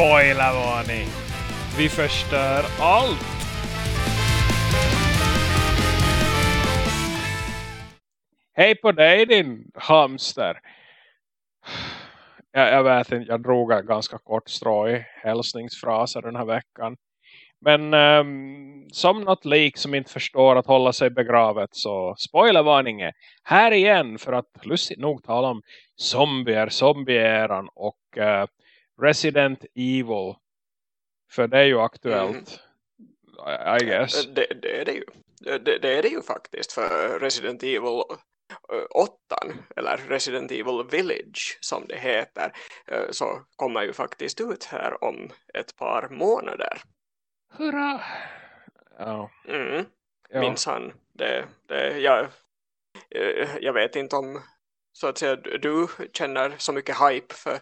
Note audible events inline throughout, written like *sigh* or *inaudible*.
Spoilervarning! Vi förstör allt! Hej på dig din hamster! Jag, jag vet inte, jag drog en ganska kort strå i hälsningsfraser den här veckan. Men um, som något lik som inte förstår att hålla sig begravet så spoilervarning är här igen för att lustigt nog tala om zombier, zombieran och uh, Resident Evil. För det är ju aktuellt. Mm. I, I guess. Det, det, är det ju. Det, det, är det ju faktiskt för Resident Evil 8 eller Resident Evil Village som det heter så kommer ju faktiskt ut här om ett par månader. Hurra! Ja. Mm. ja. Minns han. Det, det, jag, jag vet inte om så att säga du känner så mycket hype för,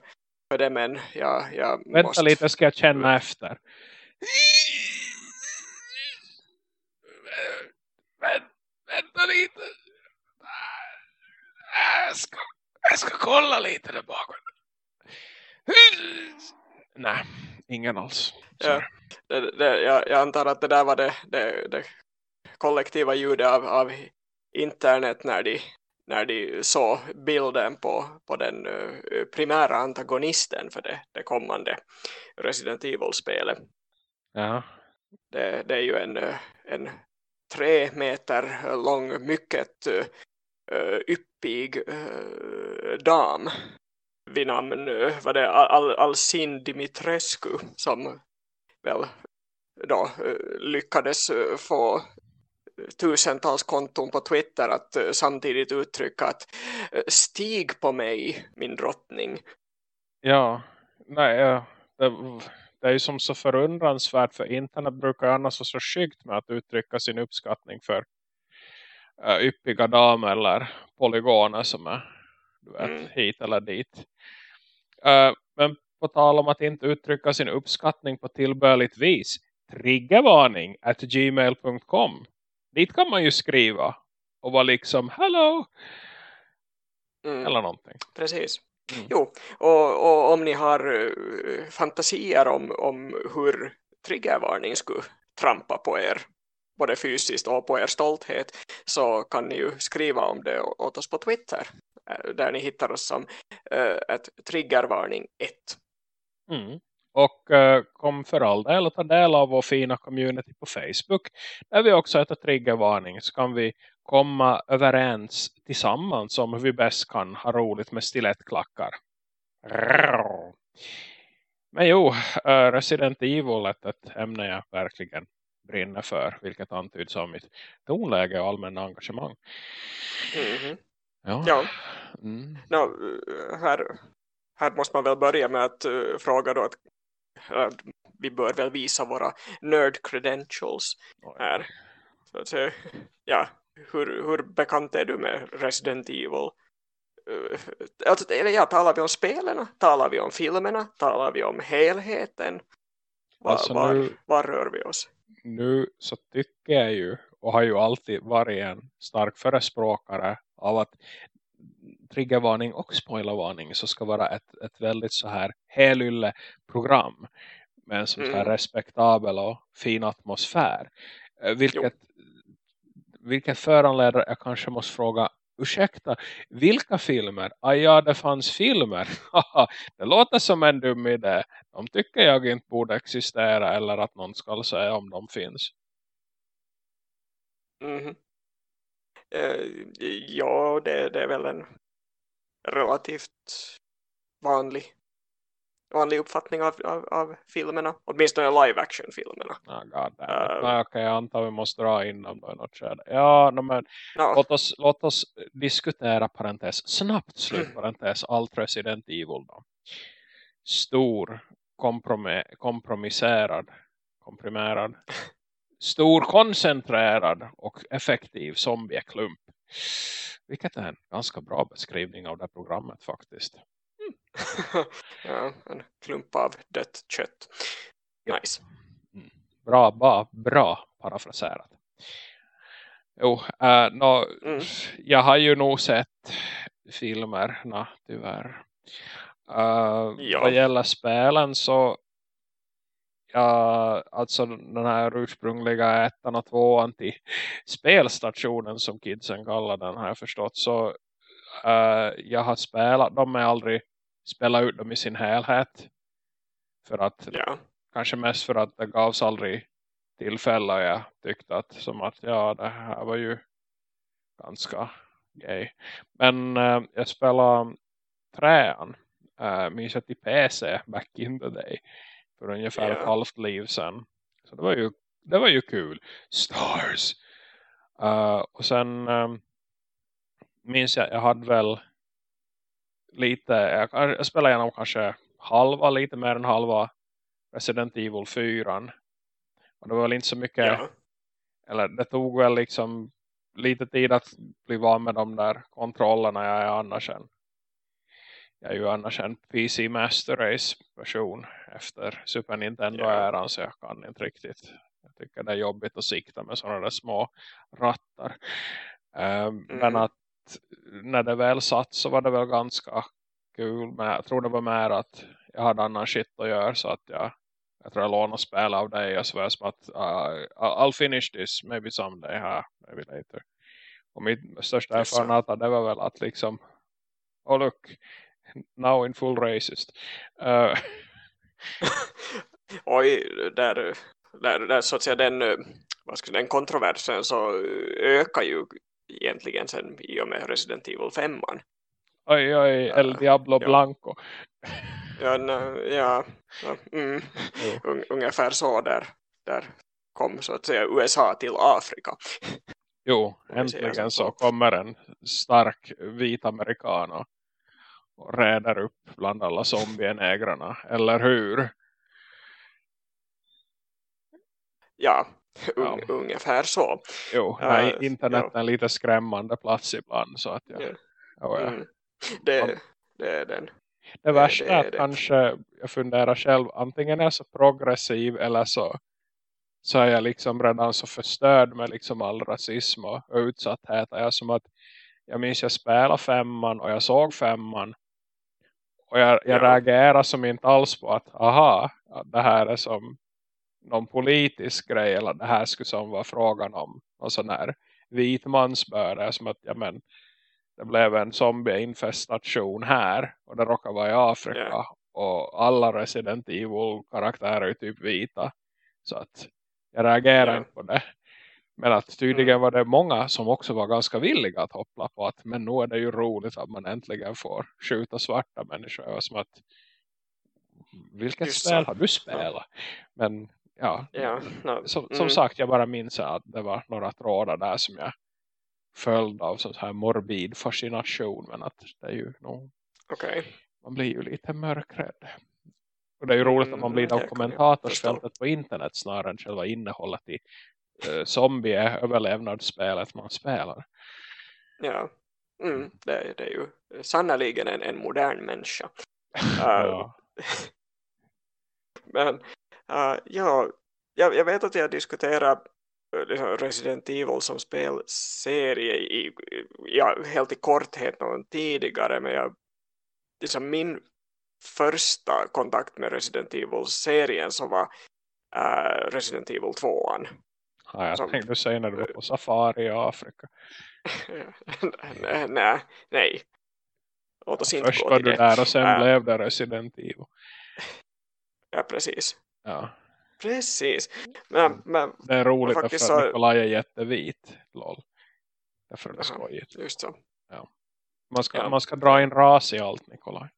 för det men jag, jag Vänta måste... lite ska jag känna efter. Vänta lite. Jag ska, jag ska kolla lite där bakom. Nej, ingen alls. Ja, det, det, jag, jag, antar att det där var det, det, det kollektiva ljudet av, av internet när de, när de såg bilden på, på den uh, primära antagonisten för det, det kommande Resident Evil-spelet. Ja. Det, det är ju en, en tre meter lång, mycket uh, yppig uh, dam vid namn uh, vad det, Al Alcin Dimitrescu som väl då lyckades få tusentals konton på Twitter att uh, samtidigt uttrycka att stig på mig min drottning. Ja, nej, det, det är ju som så förundransvärt för internet brukar annars vara så skyggt med att uttrycka sin uppskattning för uh, yppiga damer eller polygoner som är du vet, mm. hit eller dit. Uh, men på tal om att inte uttrycka sin uppskattning på tillbörligt vis. Triggervarning at gmail.com. Dit kan man ju skriva. Och vara liksom, hello. Mm. Eller någonting. Precis. Mm. Jo, och, och, om ni har uh, fantasier om, om hur triggervarning skulle trampa på er både fysiskt och på er stolthet så kan ni ju skriva om det åt oss på Twitter eh, där ni hittar oss som uh, ett triggervarning 1. Mm. Och uh, kom för all del och ta del av vår fina community på Facebook där vi också heter triggervarning så kan vi komma överens tillsammans om hur vi bäst kan ha roligt med stilettklackar. Men jo, Resident Evil är ett ämne jag verkligen brinner för. Vilket antyds av mitt tonläge och allmänna engagemang. Mm -hmm. Ja. ja. Mm. No, här, här måste man väl börja med att uh, fråga då att vi bör väl visa våra nerd credentials här. Så att säga, ja, hur, hur bekant är du med Resident Evil? Uh, alltså, ja, talar vi om spelarna? Talar vi om filmerna? Talar vi om helheten? Var, alltså nu, var, var rör vi oss? nu så tycker jag ju och har ju alltid varit en stark förespråkare av att triggervarning och spoilervarning så ska vara ett, ett väldigt så här helylle program med en så här mm. respektabel och fin atmosfär. Eh, vilket, vilket föranleder jag kanske måste fråga ursäkta, vilka filmer? Ah, ja, det fanns filmer. *laughs* det låter som en dum idé. De tycker jag inte borde existera eller att någon ska säga om de finns. Mm. Uh, ja, det, det är väl en relativt vanlig vanlig uppfattning av, av, av filmerna. Åtminstone live action filmerna. Oh, God uh, Nej, okej, jag antar vi måste dra in dem då i något skede. Ja, no, men no. Låt, oss, låt oss diskutera parentes, snabbt slut parentes, allt Resident Evil då. Stor, kompromisserad, komprimerad, *laughs* stor, koncentrerad och effektiv zombieklump. Vilket är en ganska bra beskrivning av det programmet faktiskt. *laughs* ja, en klump av dött kött. Nice. Mm. Bra, bra, bra parafraserat. Jo, uh, no, mm. jag har ju nog sett filmerna tyvärr. Uh, ja. Vad gäller spelen så ja, alltså den här ursprungliga ettan och tvåan till spelstationen som kidsen kallar den har jag förstått. Så uh, jag har spelat dem men aldrig spelat ut dem i sin helhet. För att, ja. kanske mest för att det gavs aldrig tillfälle jag tyckte att som att ja det här var ju ganska gay. Men uh, jag spelade träan uh, minns jag till PC back in the day för ungefär yeah. ett halvt liv sedan. Så det var ju, det var ju kul. Stars! Uh, och sen um, minns jag, jag hade väl lite, jag, jag spelade igenom kanske halva, lite mer än halva Resident Evil 4. Och det var väl inte så mycket, yeah. eller det tog väl liksom lite tid att bli van med de där kontrollerna jag är annars en jag är ju annars en PC Master Race person efter Super Nintendo-äran så jag kan inte riktigt. Jag tycker det är jobbigt att sikta med sådana där små rattar. Um, mm. Men att när det väl satt så var det väl ganska kul. Men jag tror det var mer att jag hade annan shit att göra så att jag, jag tror jag lånade spel av dig och så var jag som att uh, I'll finish this maybe someday, huh? maybe later. Och mitt största erfarenhet det var väl att liksom oh look, now in full racist. Uh. *laughs* Oj, där, där, där så att säga den, vad ska, den kontroversen så ökar ju egentligen sen i och med Resident Evil 5. Oj, oj, El Diablo ja. Blanco. Ja, ja, ja mm, Un, ungefär så där, där kom så att säga USA till Afrika. Jo, äntligen så kommer en stark vit amerikan och räder upp bland alla zombienägrarna, eller hur? Ja, un ja. ungefär så. Jo, uh, nej, internet ja. är en lite skrämmande plats ibland så att jag, yeah. ja, mm. det, det är den. Det värsta det, det är att kanske jag funderar själv, antingen är jag så progressiv eller så så är jag liksom redan så förstörd med liksom all rasism och utsatthet. Jag som att jag minns jag spelade femman och jag såg femman och jag, jag ja. reagerar som inte alls på att aha, det här är som någon politisk grej eller det här skulle som vara frågan om någon sån här vitmansbörda som att ja men det blev en zombieinfestation här och det råkar vara i Afrika yeah. och alla Resident Evil karaktärer är typ vita så att jag reagerar yeah. på det men att tydligen mm. var det många som också var ganska villiga att hoppla på att men nu är det ju roligt att man äntligen får skjuta svarta människor. Och som att, vilket Just spel så. har du spelat? Men ja, ja no. som, som mm. sagt jag bara minns att det var några trådar där som jag följde av sån här morbid fascination. Men att det är ju nog, okay. man blir ju lite mörkrädd. Och det är ju roligt att man blir mm, dokumentatorsfältet på internet snarare än själva innehållet i eh, zombie-överlevnadsspelet man spelar. Ja, mm, det, det är ju sannoliken en, en modern människa. *laughs* Uh, *laughs* men uh, ja, jag, jag vet att jag diskuterar liksom Resident Evil som spelserie i, ja, helt i korthet någon tidigare men jag, liksom min första kontakt med Resident Evil-serien så var uh, Resident Evil 2 Ja, jag som, tänkte säga när du var på safari i Afrika. *laughs* nej, nej. Låt oss inte Först var du där och sen äh, blev det Resident Evil. *laughs* Ja, precis. Ja. Precis. Men, men, det är roligt för att så... Nikolaj är jättevit. Lol. Därför är det skojigt. Just så. Ja. Man, ska, ja. man ska dra in ras i allt, Nikolaj.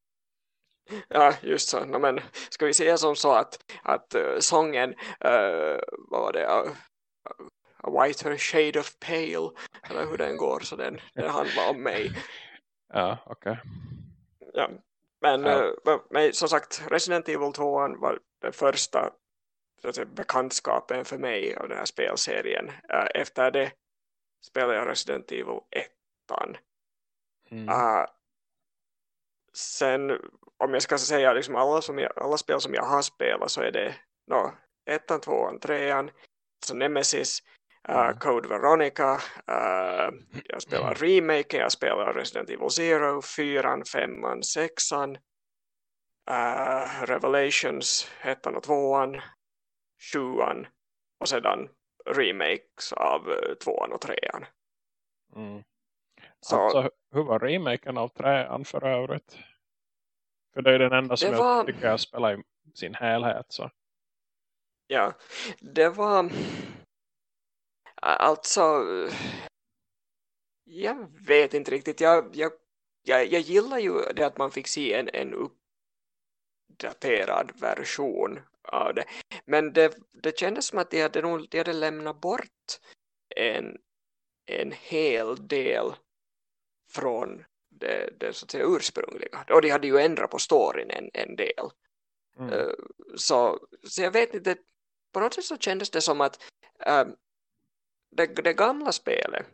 Ja, just så. No, men ska vi säga som så att, att uh, sången, uh, vad var det, uh, a whiter shade of pale eller hur den går så den, den *laughs* handlar om mig ja okej okay. ja men, ja. Äh, men som sagt Resident Evil 2 var den första säga, bekantskapen för mig av den här spelserien äh, efter det spelade jag Resident Evil 1 mm. uh, sen om jag ska säga liksom alla, som jag, alla spel som jag har spelat så är det no, ettan, tvåan, trean så Nemesis Uh, Code Veronica, uh, jag spelar remake, jag spelar Resident Evil Zero, 4, 5, 6, uh, Revelations, 1 och 2, sjuan och sedan remakes av uh, tvåan och trean. Mm. Så, alltså, hur var remaken av trean för övrigt? För det är den enda som var... jag tycker jag spelar i sin helhet. Så. Ja, det var alltså jag vet inte riktigt. Jag, jag, jag, jag gillar ju det att man fick se en, en uppdaterad version av det. Men det, det kändes som att de hade, nog, de hade lämnat bort en, en hel del från det, det så att säga ursprungliga. Och de hade ju ändrat på storyn en, en del. Mm. Uh, så, så jag vet inte, på något sätt så kändes det som att uh, det, det gamla spelet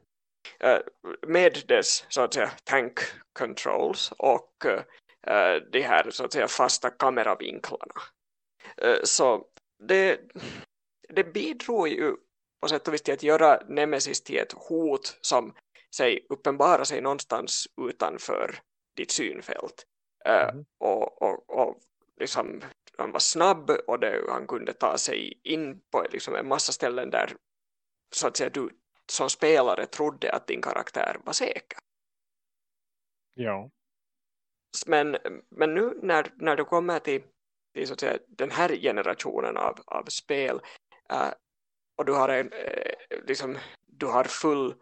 uh, med dess så att säga tank controls och uh, de här så att säga fasta kameravinklarna uh, så det, det bidrog ju på sätt och vis till att göra Nemesis till ett hot som sig uppenbara sig någonstans utanför ditt synfält mm. och, och, och liksom han var snabb och det, han kunde ta sig in på liksom en massa ställen där så att säga du som spelare trodde att din karaktär var säker. Ja. Men, men nu när, när du kommer till, till så att säga, den här generationen av, av spel uh, och du har en uh, liksom, du har full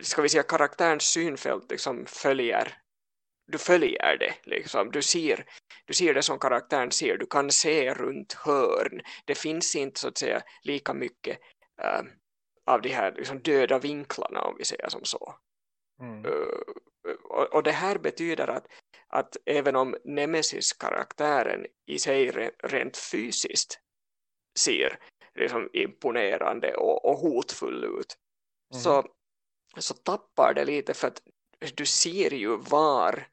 ska vi säga karaktärens synfält liksom följer du följer det liksom. du, ser, du ser det som karaktären ser du kan se runt hörn det finns inte så att säga lika mycket uh, av de här liksom, döda vinklarna om vi säger som så. Mm. Uh, och, och, det här betyder att, att även om Nemesis-karaktären i sig rent, rent fysiskt ser liksom imponerande och, och hotfull ut mm. så, så tappar det lite för att du ser ju var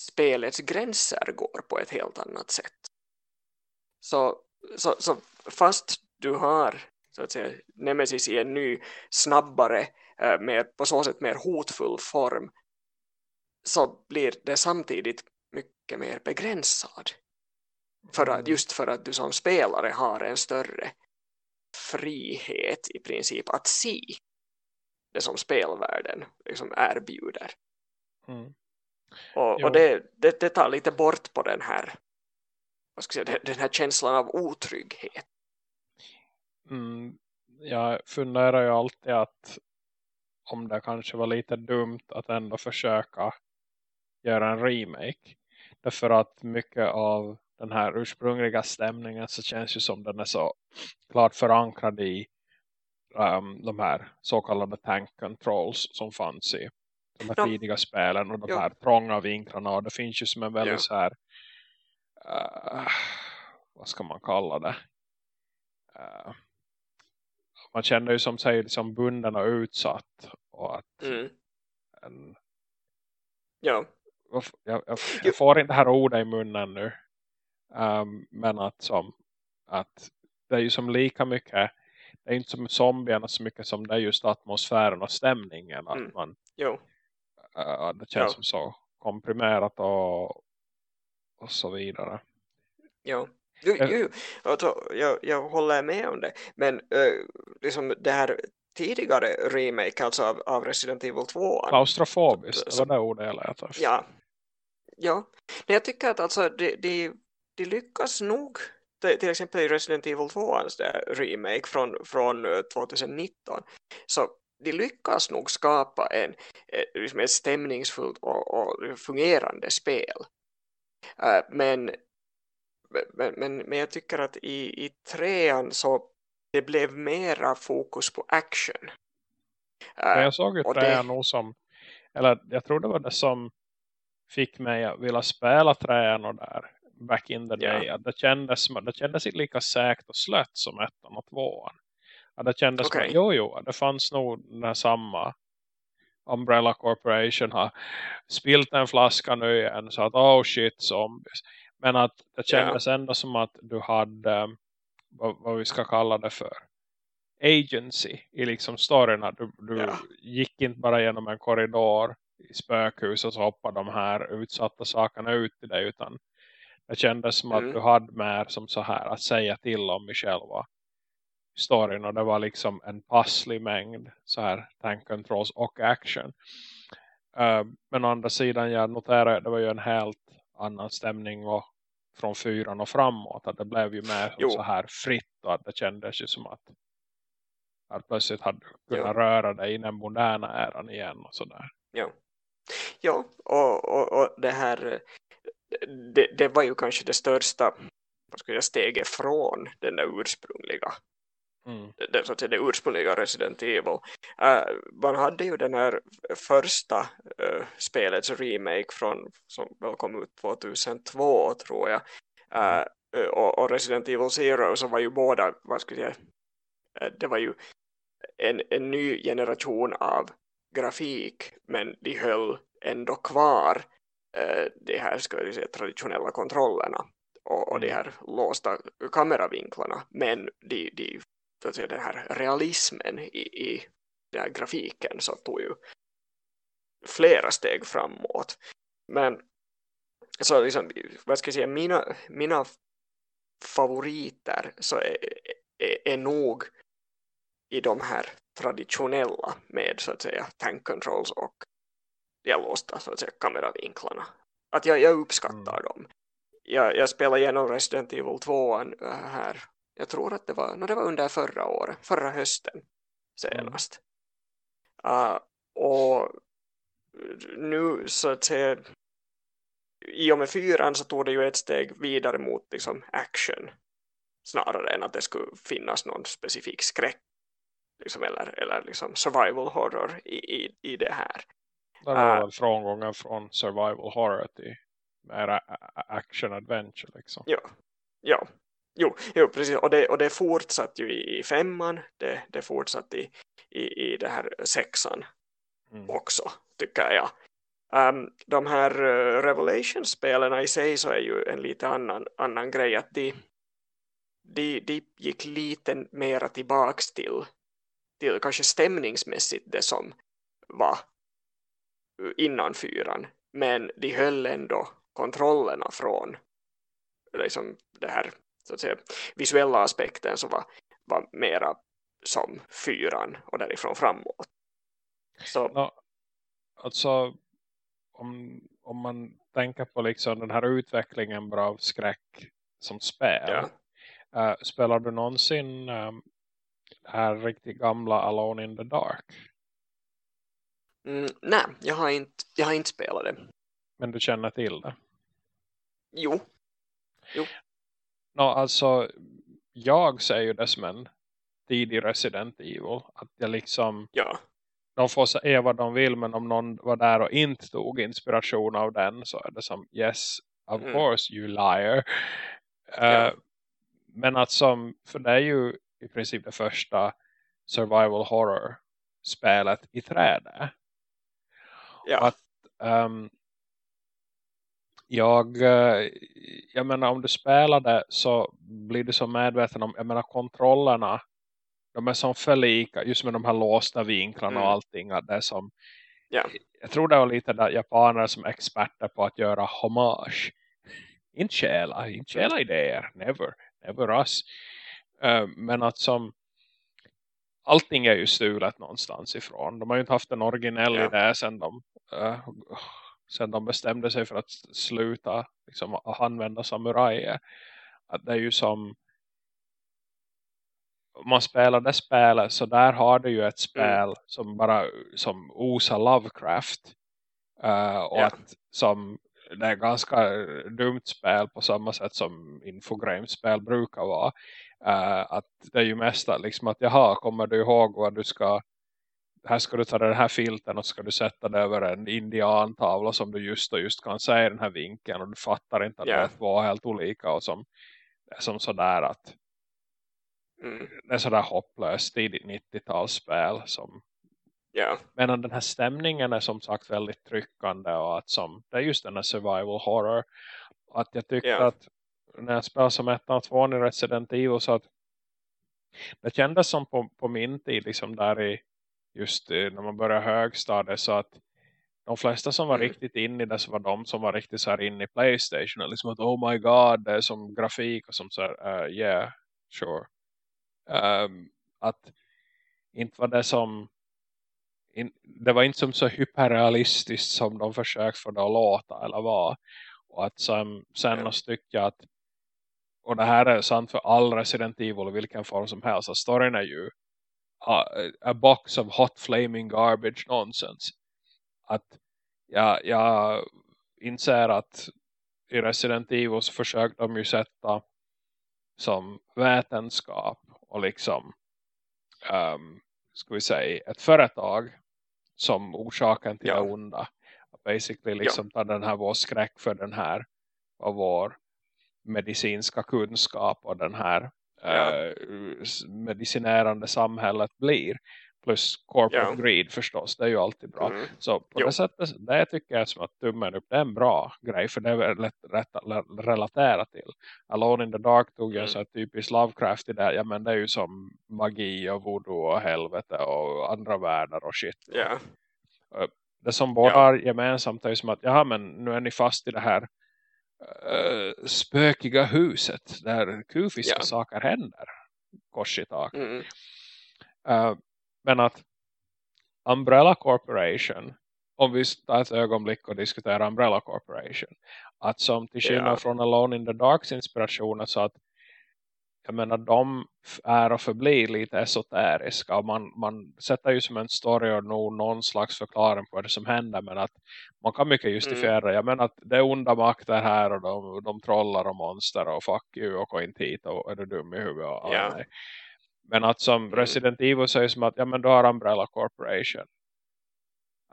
spelets gränser går på ett helt annat sätt. Så, så, så fast du har så att säga, Nemesis i en ny, snabbare, eh, mer, på så sätt mer hotfull form så blir det samtidigt mycket mer begränsad. För att, mm. just för att du som spelare har en större frihet i princip att se det som spelvärlden liksom erbjuder. Mm. Och, och det, det, det, tar lite bort på den här vad ska jag säga, den här känslan av otrygghet Mm, jag funderar ju alltid att om det kanske var lite dumt att ändå försöka göra en remake. Därför att mycket av den här ursprungliga stämningen så känns ju som den är så klart förankrad i um, de här så kallade tank controls som fanns i de här ja. tidiga spelen och de ja. här trånga vinklarna och det finns ju som en väldigt ja. så här uh, vad ska man kalla det uh, man känner ju som sig liksom bunden och utsatt. Och att mm. en, ja. Jag, jag, jag, jag får inte här ordet i munnen nu. Um, men att som att det är ju som lika mycket det är inte som zombierna så mycket som det är just atmosfären och stämningen att mm. man jo. Uh, det känns jo. som så komprimerat och, och så vidare. Ja, Jo, jo, alltså, jag, jag håller med om det. Men uh, liksom det här tidigare remake alltså av, av Resident Evil 2. Klaustrofobiskt, det var det ordet jag lät efter. Ja, ja. Men jag tycker att alltså, de, de, de lyckas nog till exempel i Resident Evil 2 remake från, från 2019 så de lyckas nog skapa en, liksom ett stämningsfullt och, och fungerande spel. Men men, men, men jag tycker att i, i trean så det blev mera fokus på action. Uh, jag såg ju trean det... nog som, eller jag tror det var det som fick mig att vilja spela trean och där back in the day. Ja. Det, kändes, det kändes inte lika säkert och slött som ettan och tvåan. det kändes okay. som, jo jo, det fanns nog den samma Umbrella Corporation har spilt en flaska nu igen så att oh shit zombies. Men att det kändes ja. ändå som att du hade um, vad, vad, vi ska kalla det för agency i liksom storyna. Du, du ja. gick inte bara genom en korridor i spökhus och så hoppade de här utsatta sakerna ut till dig utan Det kändes som mm. att du hade mer som så här att säga till om i själva storyn. Och det var liksom en passlig mängd så här tank controls och action. Uh, men å andra sidan jag noterade att det var ju en helt annan stämning och från fyran och framåt. Att det blev ju mer så här fritt och att det kändes ju som att att plötsligt hade du kunnat ja. röra dig i den moderna äran igen och sådär. Ja, ja och, och, och det här det, det var ju kanske det största vad ska jag, steget från den där ursprungliga mm. det, så att säga, det ursprungliga Resident Evil. Uh, man hade ju den här första uh, spelets remake från, som väl kom ut 2002 tror jag. Uh, och, och, Resident Evil Zero så var ju båda, vad ska jag säga, det var ju en, en ny generation av grafik men de höll ändå kvar de här ska jag säga, traditionella kontrollerna och, och de mm. här låsta kameravinklarna men de, de, så att säga, den här realismen i, i den här grafiken så tog ju flera steg framåt men så liksom, vad ska jag säga, mina, mina favoriter så är, är, är nog i de här traditionella med så att säga tank controls och de låsta så att säga kameravinklarna. Att jag, jag uppskattar mm. dem. Jag, jag spelade igenom Resident Evil 2 äh, här. Jag tror att det var, no, det var under förra året, förra hösten senast. Uh, och nu så att säga i och med fyran så tog det ju ett steg vidare mot liksom action snarare än att det skulle finnas någon specifik skräck liksom, eller, eller liksom survival horror i, i, i det här. Det var uh, frångången från survival horror till mer action adventure liksom. Ja, ja. Jo, jo precis. Och det, och det fortsatt ju i, i femman. Det, det fortsatt i, i, i det här sexan mm. också, tycker jag. Um, de här uh, Revelation-spelarna i sig så är ju en lite annan, annan grej att de, de, de gick lite mera tillbaks till till kanske stämningsmässigt det som var innan fyran. Men de höll ändå kontrollerna från liksom det här så att säga, visuella aspekten som var, var mera som fyran och därifrån framåt. Så. No, alltså om, om man tänker på liksom den här utvecklingen av skräck som spel. Ja. Uh, spelar du någonsin um, här riktigt gamla Alone in the Dark? Mm, nej, jag har, inte, jag har inte spelat det. Men du känner till det? Jo. jo. No, alltså, jag ser ju det som en tidig Resident Evil. Att jag liksom... Ja. De får säga vad de vill, men om någon var där och inte tog inspiration av den så är det som, yes, of mm. course you liar. Ja. Uh, men att som, för det är ju i princip det första survival horror spelet i trädet. Ja. Att, um, jag, eh, jag menar om du spelar det så blir du så medveten om, jag menar kontrollerna de är som för lika just med de här låsta vinklarna mm. och allting att det som ja. jag tror det var lite där japaner som experter på att göra hommage inte käla, inte käla idéer never, never us Eh, men att som allting är ju stulet någonstans ifrån. De har ju inte haft en originell ja. idé sedan de, uh, sedan de bestämde sig för att sluta liksom, använda samurajer. Att det är ju som om man spelar det spelet så där har du ju ett spel mm. som bara som osar Lovecraft. Uh, och ja. att som det är ganska dumt spel på samma sätt som Infogrames-spel brukar vara. Uh, att det är ju mest liksom att jaha, kommer du ihåg vad du ska här ska du ta den här filten och ska du sätta det över en indiantavla som du just och just kan säga i den här vinkeln och du fattar inte att yeah. det var helt olika och som, är som sådär att mm. det är sådär hopplöst tidigt 90-talsspel som yeah. men den här stämningen är som sagt väldigt tryckande och att som, det är just den här survival horror att jag tyckte yeah. att när jag spelade som ettan och tvåan i Resident Evil så att det kändes som på, på min tid liksom där i just när man börjar högstadiet så att de flesta som var mm. riktigt inne i det så var de som var riktigt så här inne i Playstation. Och liksom att oh my god, det är som grafik och som så här, uh, yeah, sure. Um, att inte var det som in, det var inte som så hyperrealistiskt som de försökt få det att låta eller vara. Och att som, sen mm. tycker jag att och det här är sant för all Resident Evil i vilken form som helst. Att storyn är ju a, box of hot flaming garbage nonsense. Att jag, jag inser att i Resident Evil så försökte de ju sätta som vetenskap och liksom um, ska vi säga ett företag som orsaken till ja. det onda. Basically liksom ja. ta den här vår skräck för den här och vår medicinska kunskap och den här ja. äh, medicinärande samhället blir. Plus corporate ja. greed förstås, det är ju alltid bra. Mm. Så på jo. det sättet, det tycker jag som att tummen upp, det är en bra grej. För det är lätt, att relatera till. Alone in the Dark tog jag mm. så här typiskt Lovecraft i det. Ja men det är ju som magi och voodoo och helvete och andra världar och shit. Ja. Det som båda ja. har gemensamt är ju som att, ja men nu är ni fast i det här uh, spökiga huset där kufiska ja. saker händer kors i tak. Mm. Uh, men att Umbrella Corporation om vi tar ett ögonblick och diskuterar Umbrella Corporation att som till skillnad yeah. från Alone in the Darks inspirationer så att jag menar de är och förblir lite esoteriska och man, man sätter ju som en story och nog någon slags förklaring på vad som händer men att man kan mycket justifiera mm. jag menar att det är onda makter här och de, de trollar och monster och fuck you och gå inte hit och är du dum i huvudet och yeah. men att som mm. Resident Evil säger som att ja men då har Umbrella Corporation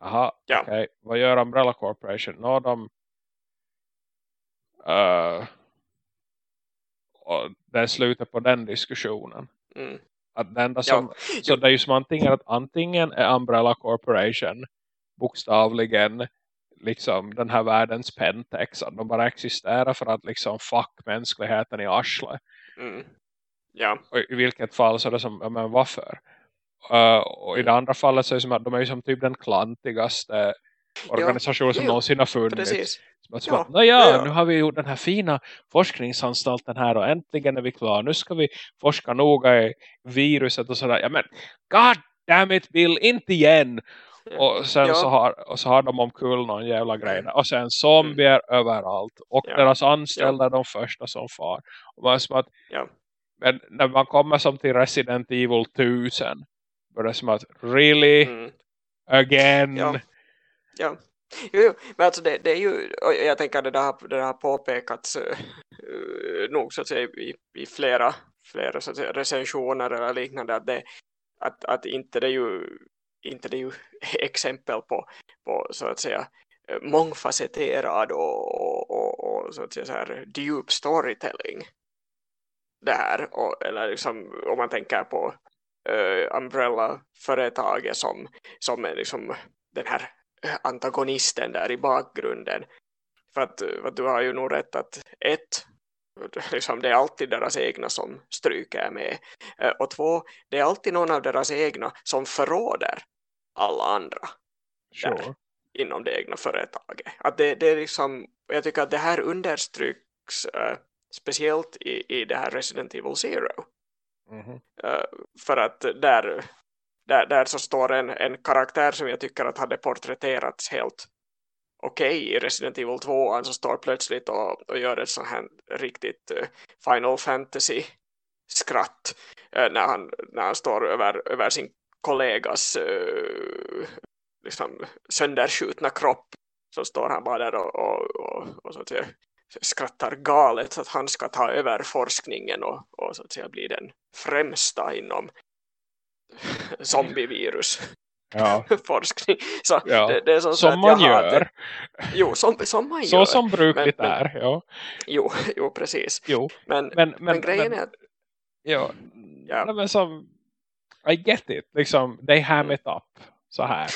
Aha, ja. okej. Okay. Vad gör Umbrella Corporation? Nå, de uh, och det är slutet på den diskussionen. Mm. Att det enda som, ja. *laughs* Så det är ju som antingen att antingen är Umbrella Corporation bokstavligen liksom den här världens pentex. Att de bara existerar för att liksom fuck mänskligheten i arsle. Mm. Ja. Och i vilket fall så är det som, ja men varför? Uh, och i det andra fallet så är det som att de är som typ den klantigaste organisation ja, som ja, någonsin har funnits. Precis. Som ja, att, ja, ja, nu har vi gjort den här fina forskningsanstalten här och äntligen är vi klara. Nu ska vi forska noga i viruset och sådär. Ja men, god damn it Bill, inte igen! Och sen ja. så, har, och så har de omkull någon jävla grej. Och sen zombier mm. överallt. Och ja. deras anställda är de första som far. Och man är som att, Men när man kommer som till Resident Evil 1000. Börjar det som att, really? Mm. Again? Jo, jo. men alltså det, det är ju, jag tänker att det har, det har påpekats uh, nog så att säga i, i flera, flera så att säga, recensioner eller liknande att, det, att, att inte det är ju inte det är ju exempel på, på så att säga eh, mångfacetterad och, och, och, så att säga så här djup storytelling där och, eller liksom om man tänker på uh, Umbrella-företaget som, som är liksom den här antagonisten där i bakgrunden. För att, för att du har ju nog rätt att ett, liksom det är alltid deras egna som stryker med. Eh, och två, det är alltid någon av deras egna som förråder alla andra. Sure. inom det egna företaget. Att det, det är liksom, jag tycker att det här understryks uh, speciellt i, i det här Resident Evil Zero. Mm -hmm. uh, för att där där, där så står en, en karaktär som jag tycker att hade porträtterats helt okej okay i Resident Evil 2 han så står plötsligt och, och gör ett sånt här riktigt uh, Final Fantasy skratt uh, eh, när, han, när han står över, över sin kollegas uh, liksom sönderskjutna kropp. Så står han bara där och, och, och, och så att säga, skrattar galet så att han ska ta över forskningen och, och så att säga bli den främsta inom *laughs* zombievirus ja. *laughs* forskning. Så ja. det, det, är som, som man gör. Det, jo, som, som man så gör. Så som brukligt men, är, ja. Jo, *laughs* jo precis. Jo. Men, men, men, men grejen är att... Ja, ja. men som... I get it. Liksom, they ham mm. it up. Så här.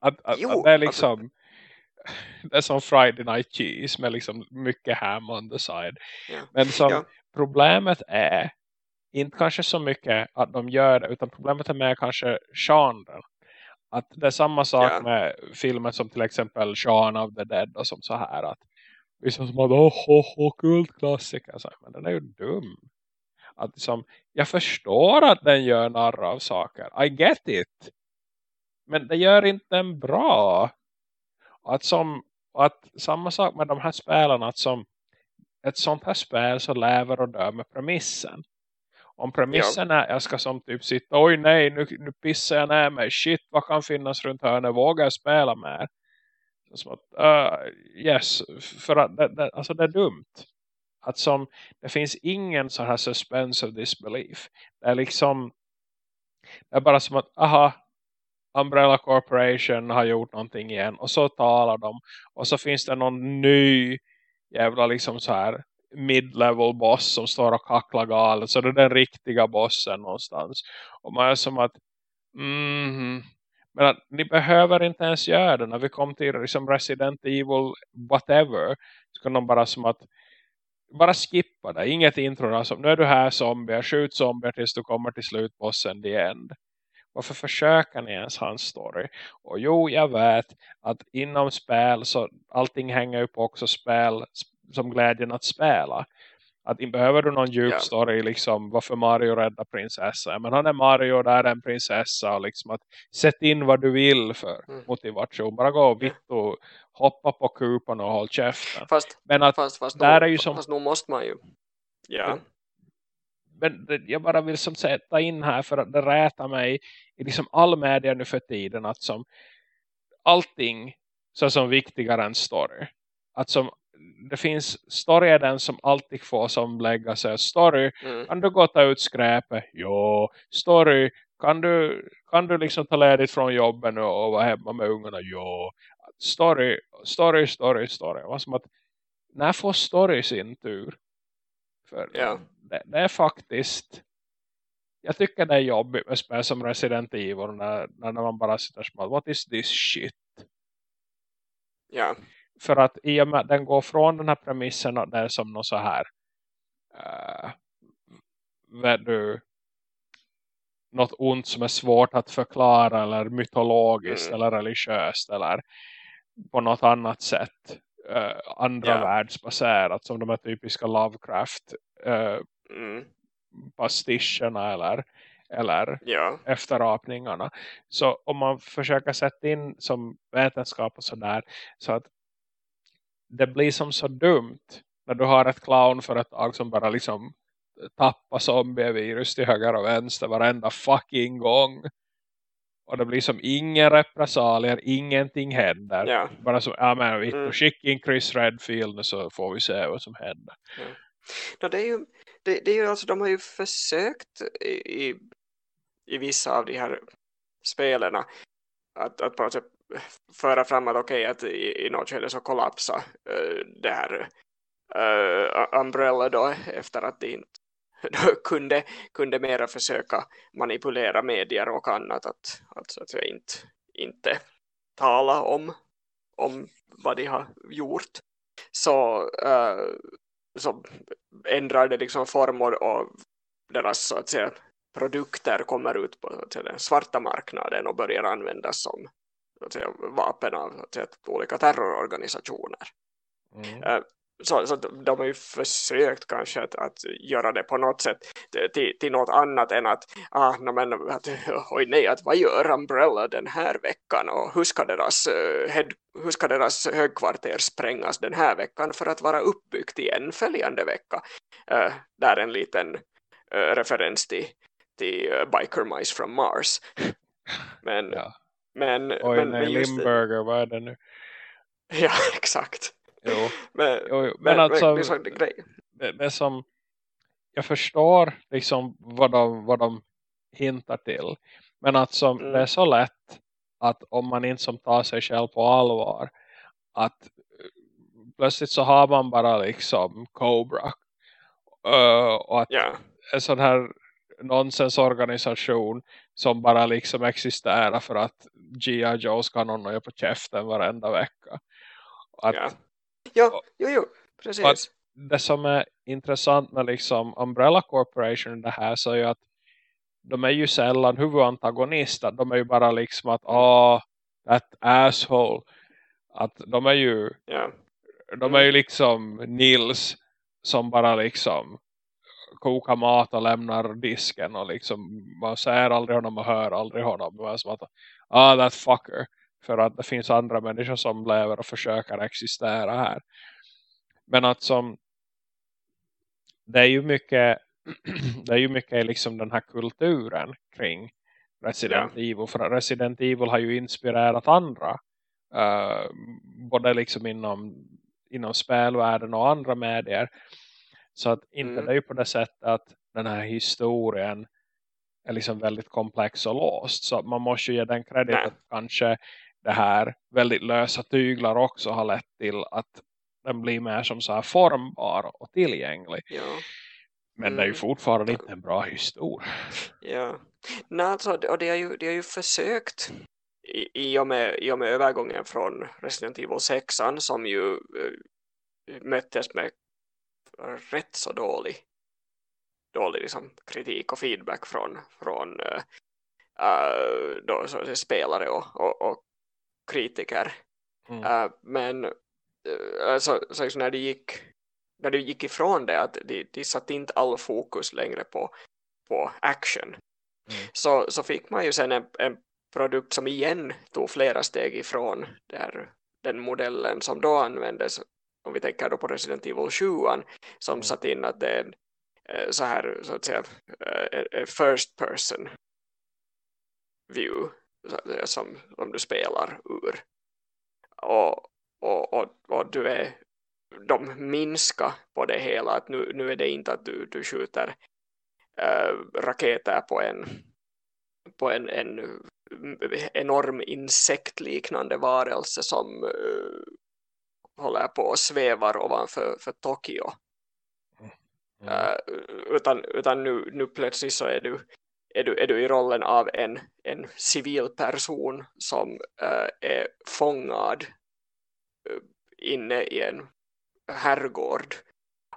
Att, att, jo, att det är alltså- liksom... Alltså, det är som Friday Night Cheese med liksom mycket ham on the side. Ja. Men som problemet är inte kanske så mycket att de gör det utan problemet är med kanske genren. Att det är samma sak yeah. med filmer som till exempel Shaun of the Dead och som så här att liksom som att åh, oh, oh, kultklassiker så, men den är ju dum. Att liksom, jag förstår att den gör narr av saker. I get it. Men det gör inte den bra. Att som att samma sak med de här spelarna att som ett sånt här spel så lever och dör med premissen. Om premissen ja. är jag ska som typ sitta, oj nej nu, nu pissar jag ner mig, shit vad kan finnas runt hörnet, vågar jag spela med? Som att, uh, yes, för att det, det, alltså det är dumt. Att som, det finns ingen så här suspense of disbelief. Det är liksom, det är bara som att, aha, Umbrella Corporation har gjort någonting igen. Och så talar de. Och så finns det någon ny jävla liksom så här mid-level boss som står och kacklar galet. Så det är den riktiga bossen någonstans. Och man är som att mm, men att ni behöver inte ens göra det. När vi kom till liksom Resident Evil whatever så kan de bara som att bara skippa det. Inget intro. Alltså, nu är du här zombie. Skjut zombie tills du kommer till slutbossen the end. Varför försöker ni ens hans story? Och jo, jag vet att inom spel så allting hänger upp också spel som glädjen att spela. Att inte behöver du någon djup yeah. story liksom varför Mario räddar prinsessa. Men han är Mario där är en prinsessa. Och liksom att sätt in vad du vill för mm. motivation. Bara gå och vitt och hoppa på kupan och håll käften. Fast, men att fast, fast, där då, är ju som... fast nu måste man ju. Ja men jag bara vill som sätta in här för att det rätar mig i liksom all media nu för tiden att som allting så som viktigare än story. Att som det finns story är den som alltid får som lägga sig story. Mm. Kan du gå och ta ut skräpet? Jo. Story. Kan du, kan du liksom ta ledigt från jobben och vara hemma med ungarna? Jo. Story, story, story, story. Det som att, när får story sin tur? För ja det, det, är faktiskt jag tycker det är jobbigt med spel som Resident Evil när, när man bara sitter som what is this shit? Ja. För att i och med att den går från den här premissen att det är som något så här uh, vet du något ont som är svårt att förklara eller mytologiskt mm. eller religiöst eller på något annat sätt uh, andra yeah. världsbaserat som de här typiska Lovecraft uh, mm. pastischerna eller, eller ja. efterapningarna. Så om man försöker sätta in som vetenskap och sådär så att det blir som så dumt när du har ett clownföretag som bara liksom tappar zombievirus till höger och vänster varenda fucking gång. Och det blir som ingen repressalier, ingenting händer. Ja. Bara som, ja men vi mm. skicka in Chris Redfield så får vi se vad som händer. Ja. No, det är ju, det, det är ju alltså, de har ju försökt i, i vissa av de här spelarna att, att på något sätt föra fram att okej okay, att i, i något skede så kollapsar uh, det här uh, Umbrella då efter att det inte *laughs* kunde, kunde mera försöka manipulera medier och annat att, att, så att säga, inte, inte tala om, om vad de har gjort. Så uh, så ändrar det liksom form och deras så att säga, produkter kommer ut på att säga, den svarta marknaden och börjar användas som att säga, vapen av att säga, olika terrororganisationer. Mm. Uh, så, så de har ju försökt kanske att, att göra det på något sätt till, till något annat än att, ah, no, men, att *laughs* oj nej, att vad gör Umbrella den här veckan och hur ska deras, uh, head, hur ska deras högkvarter sprängas den här veckan för att vara uppbyggt i en följande vecka. Uh, där en liten uh, referens till, till uh, Biker Mice from Mars. *laughs* men, ja. Men, oj men, nej, Limburger, vad är det nu? *laughs* Ja, exakt. Jo. Men, jo, men, men alltså, det, grej. Det, det som jag förstår liksom vad de, vad de hintar till. Men att som, mm. det är så lätt att om man inte som tar sig själv på allvar att plötsligt så har man bara liksom Cobra uh, och att yeah. en sån här nonsensorganisation som bara liksom existerar för att G.I. Joe ska någon på käften varenda vecka. Att. Ja, jo, jo, precis. det som är intressant med liksom Umbrella Corporation det här så är ju att de är ju sällan huvudantagonister. De är ju bara liksom att, ah, oh, that asshole. Att de är ju, yeah. de är ju liksom Nils som bara liksom kokar mat och lämnar disken och liksom man ser aldrig honom och hör aldrig honom. Är som att, ah that fucker. För att det finns andra människor som lever och försöker existera här. Men att som det är ju mycket *clears throat* det är ju mycket liksom den här kulturen kring Resident ja. Evil. För Resident Evil har ju inspirerat andra. Uh, både liksom inom, inom spelvärlden och andra medier. Så att inte mm. det är ju på det sättet att den här historien är liksom väldigt komplex och låst. Så man måste ju ge den kredit att kanske det här väldigt lösa tyglar också har lett till att den blir mer som så här formbar och tillgänglig. Ja. Men mm. det är ju mm. fortfarande inte en bra historia. Ja. Nej, alltså, och det har ju, det har ju försökt i, i, och med, i och med övergången från Resident Evil 6 som ju uh, möttes med rätt så dålig dålig liksom, kritik och feedback från, från uh, då, så, spelare och, och, och kritiker. Mm. Uh, men alltså, så när det gick när det gick ifrån det att de, de satte inte all fokus längre på, på action mm. så, så fick man ju sen en, en produkt som igen tog flera steg ifrån där, den modellen som då användes om vi tänker då på Resident Evil 7 som mm. satt in att det är en, Eh, så här så att säga eh, eh, first person view som, som du spelar ur och, och, och, och du är de minska på det hela att nu, nu är det inte att du, du skjuter äh, raketer på en på en, en enorm insektliknande varelse som äh, håller på och svävar ovanför för Tokyo. Mm. Utan utan nu, nu plötsligt så är du, är du, är du i rollen av en, en civil person som är fångad inne i en herrgård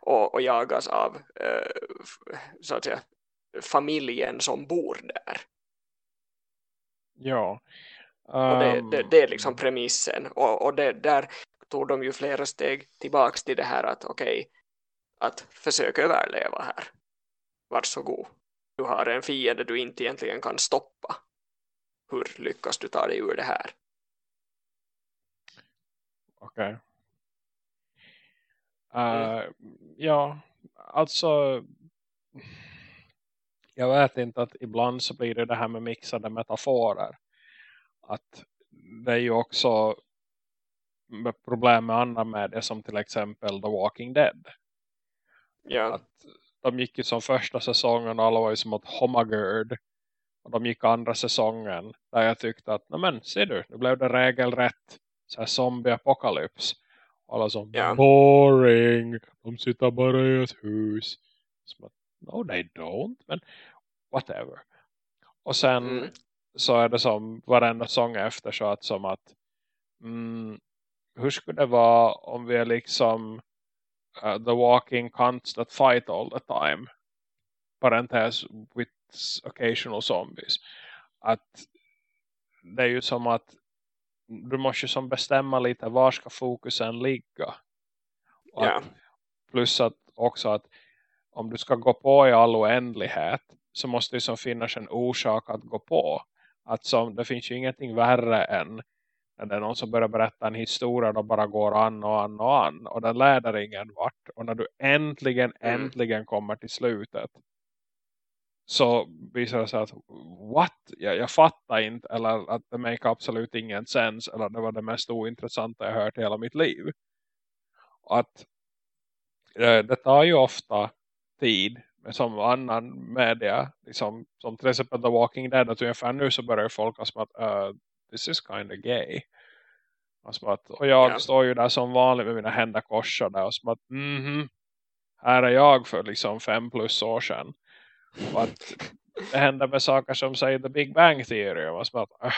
och, och jagas av så att säga familjen som bor där. Ja. Um... Och det, det, det, är liksom premissen. Och, och det, där tog de ju flera steg tillbaks till det här att okej, okay, att försöka överleva här. Varsågod. Du har en fiende du inte egentligen kan stoppa. Hur lyckas du ta dig ur det här? Okej. Okay. Uh, mm. Ja, alltså jag vet inte att ibland så blir det det här med mixade metaforer. Att det är ju också problem med andra medier som till exempel The Walking Dead. Ja. Att de gick ju som första säsongen och alla var ju som ett homagird. Och de gick andra säsongen där jag tyckte att, nej men ser du, nu blev det regelrätt så här zombie-apokalyps. Alla som, ja. boring, de sitter bara i ett hus. Som no they don't, men whatever. Och sen mm. så är det som varenda sång efter så att som att mm, hur skulle det vara om vi är liksom uh, the walking cunts that fight all the time parentes with occasional zombies att det är ju som att du måste som bestämma lite var ska fokusen ligga yeah. plus att också att om du ska gå på i all oändlighet så måste det som finnas en orsak att gå på. Att som, det finns ju ingenting värre än när det är någon som börjar berätta en historia och bara går an och an och an. Och den leder ingen vart. Och när du äntligen, mm. äntligen kommer till slutet så visar det sig att what? Jag, jag fattar inte eller att det make absolut ingen sens eller det var det mest ointressanta jag hört i hela mitt liv. Att eh, det tar ju ofta tid som annan media liksom, som till exempel The Walking Dead att ungefär nu så börjar folk som att uh, this is kind of gay och, att, och jag yeah. står ju där som vanligt med mina händer korsade och som att mm -hmm, här är jag för liksom fem plus år sedan och att det händer med saker som säger The Big Bang Theory och som att uh,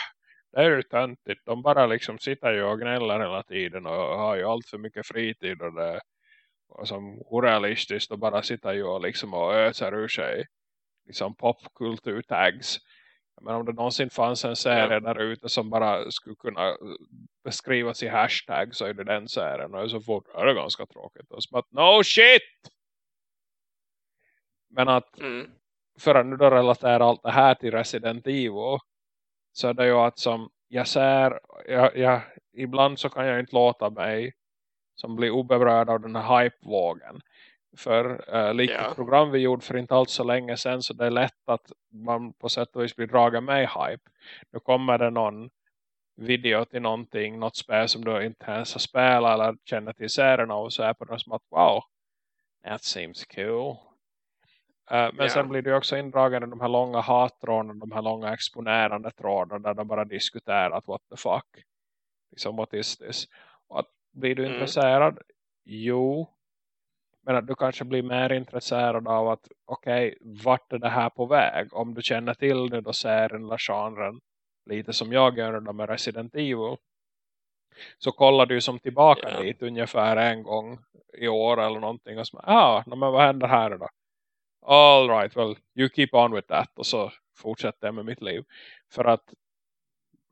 det är ju töntigt. De bara liksom sitter ju och gnäller hela tiden och har ju allt för mycket fritid och det och som orealistiskt och bara sitta ju och liksom och öser ur sig liksom popkulturtags. Men om det någonsin fanns en serie ja. där ute som bara skulle kunna beskrivas i hashtag så är det den serien. Och så fort är det ganska tråkigt. Och så att, no shit! Men att mm. för att nu då relatera allt det här till Resident Evil så är det ju att som jag ser, jag, jag, ibland så kan jag inte låta mig som blir obebrörd av den här hype-vågen. För uh, likt yeah. program vi gjorde för inte alls så länge sedan så det är lätt att man på sätt och vis blir dragen med i hype. Nu kommer det någon video till någonting, något spel som du inte ens har spelat eller känner till serierna och så är på det som att wow, that seems cool. Uh, men yeah. sen blir det också indragen i de här långa hattråden, de här långa exponerande trådarna där de bara diskuterar att what the fuck. Liksom, what is this? Och att, blir du mm. intresserad? Jo. Men att du kanske blir mer intresserad av att okej, okay, vart är det här på väg? Om du känner till det då serien eller genren lite som jag gör med Resident Evil så kollar du som tillbaka yeah. dit ungefär en gång i år eller någonting och så, ah, men vad händer här då? all right, well, you keep on with that. Och så fortsätter jag med mitt liv. För att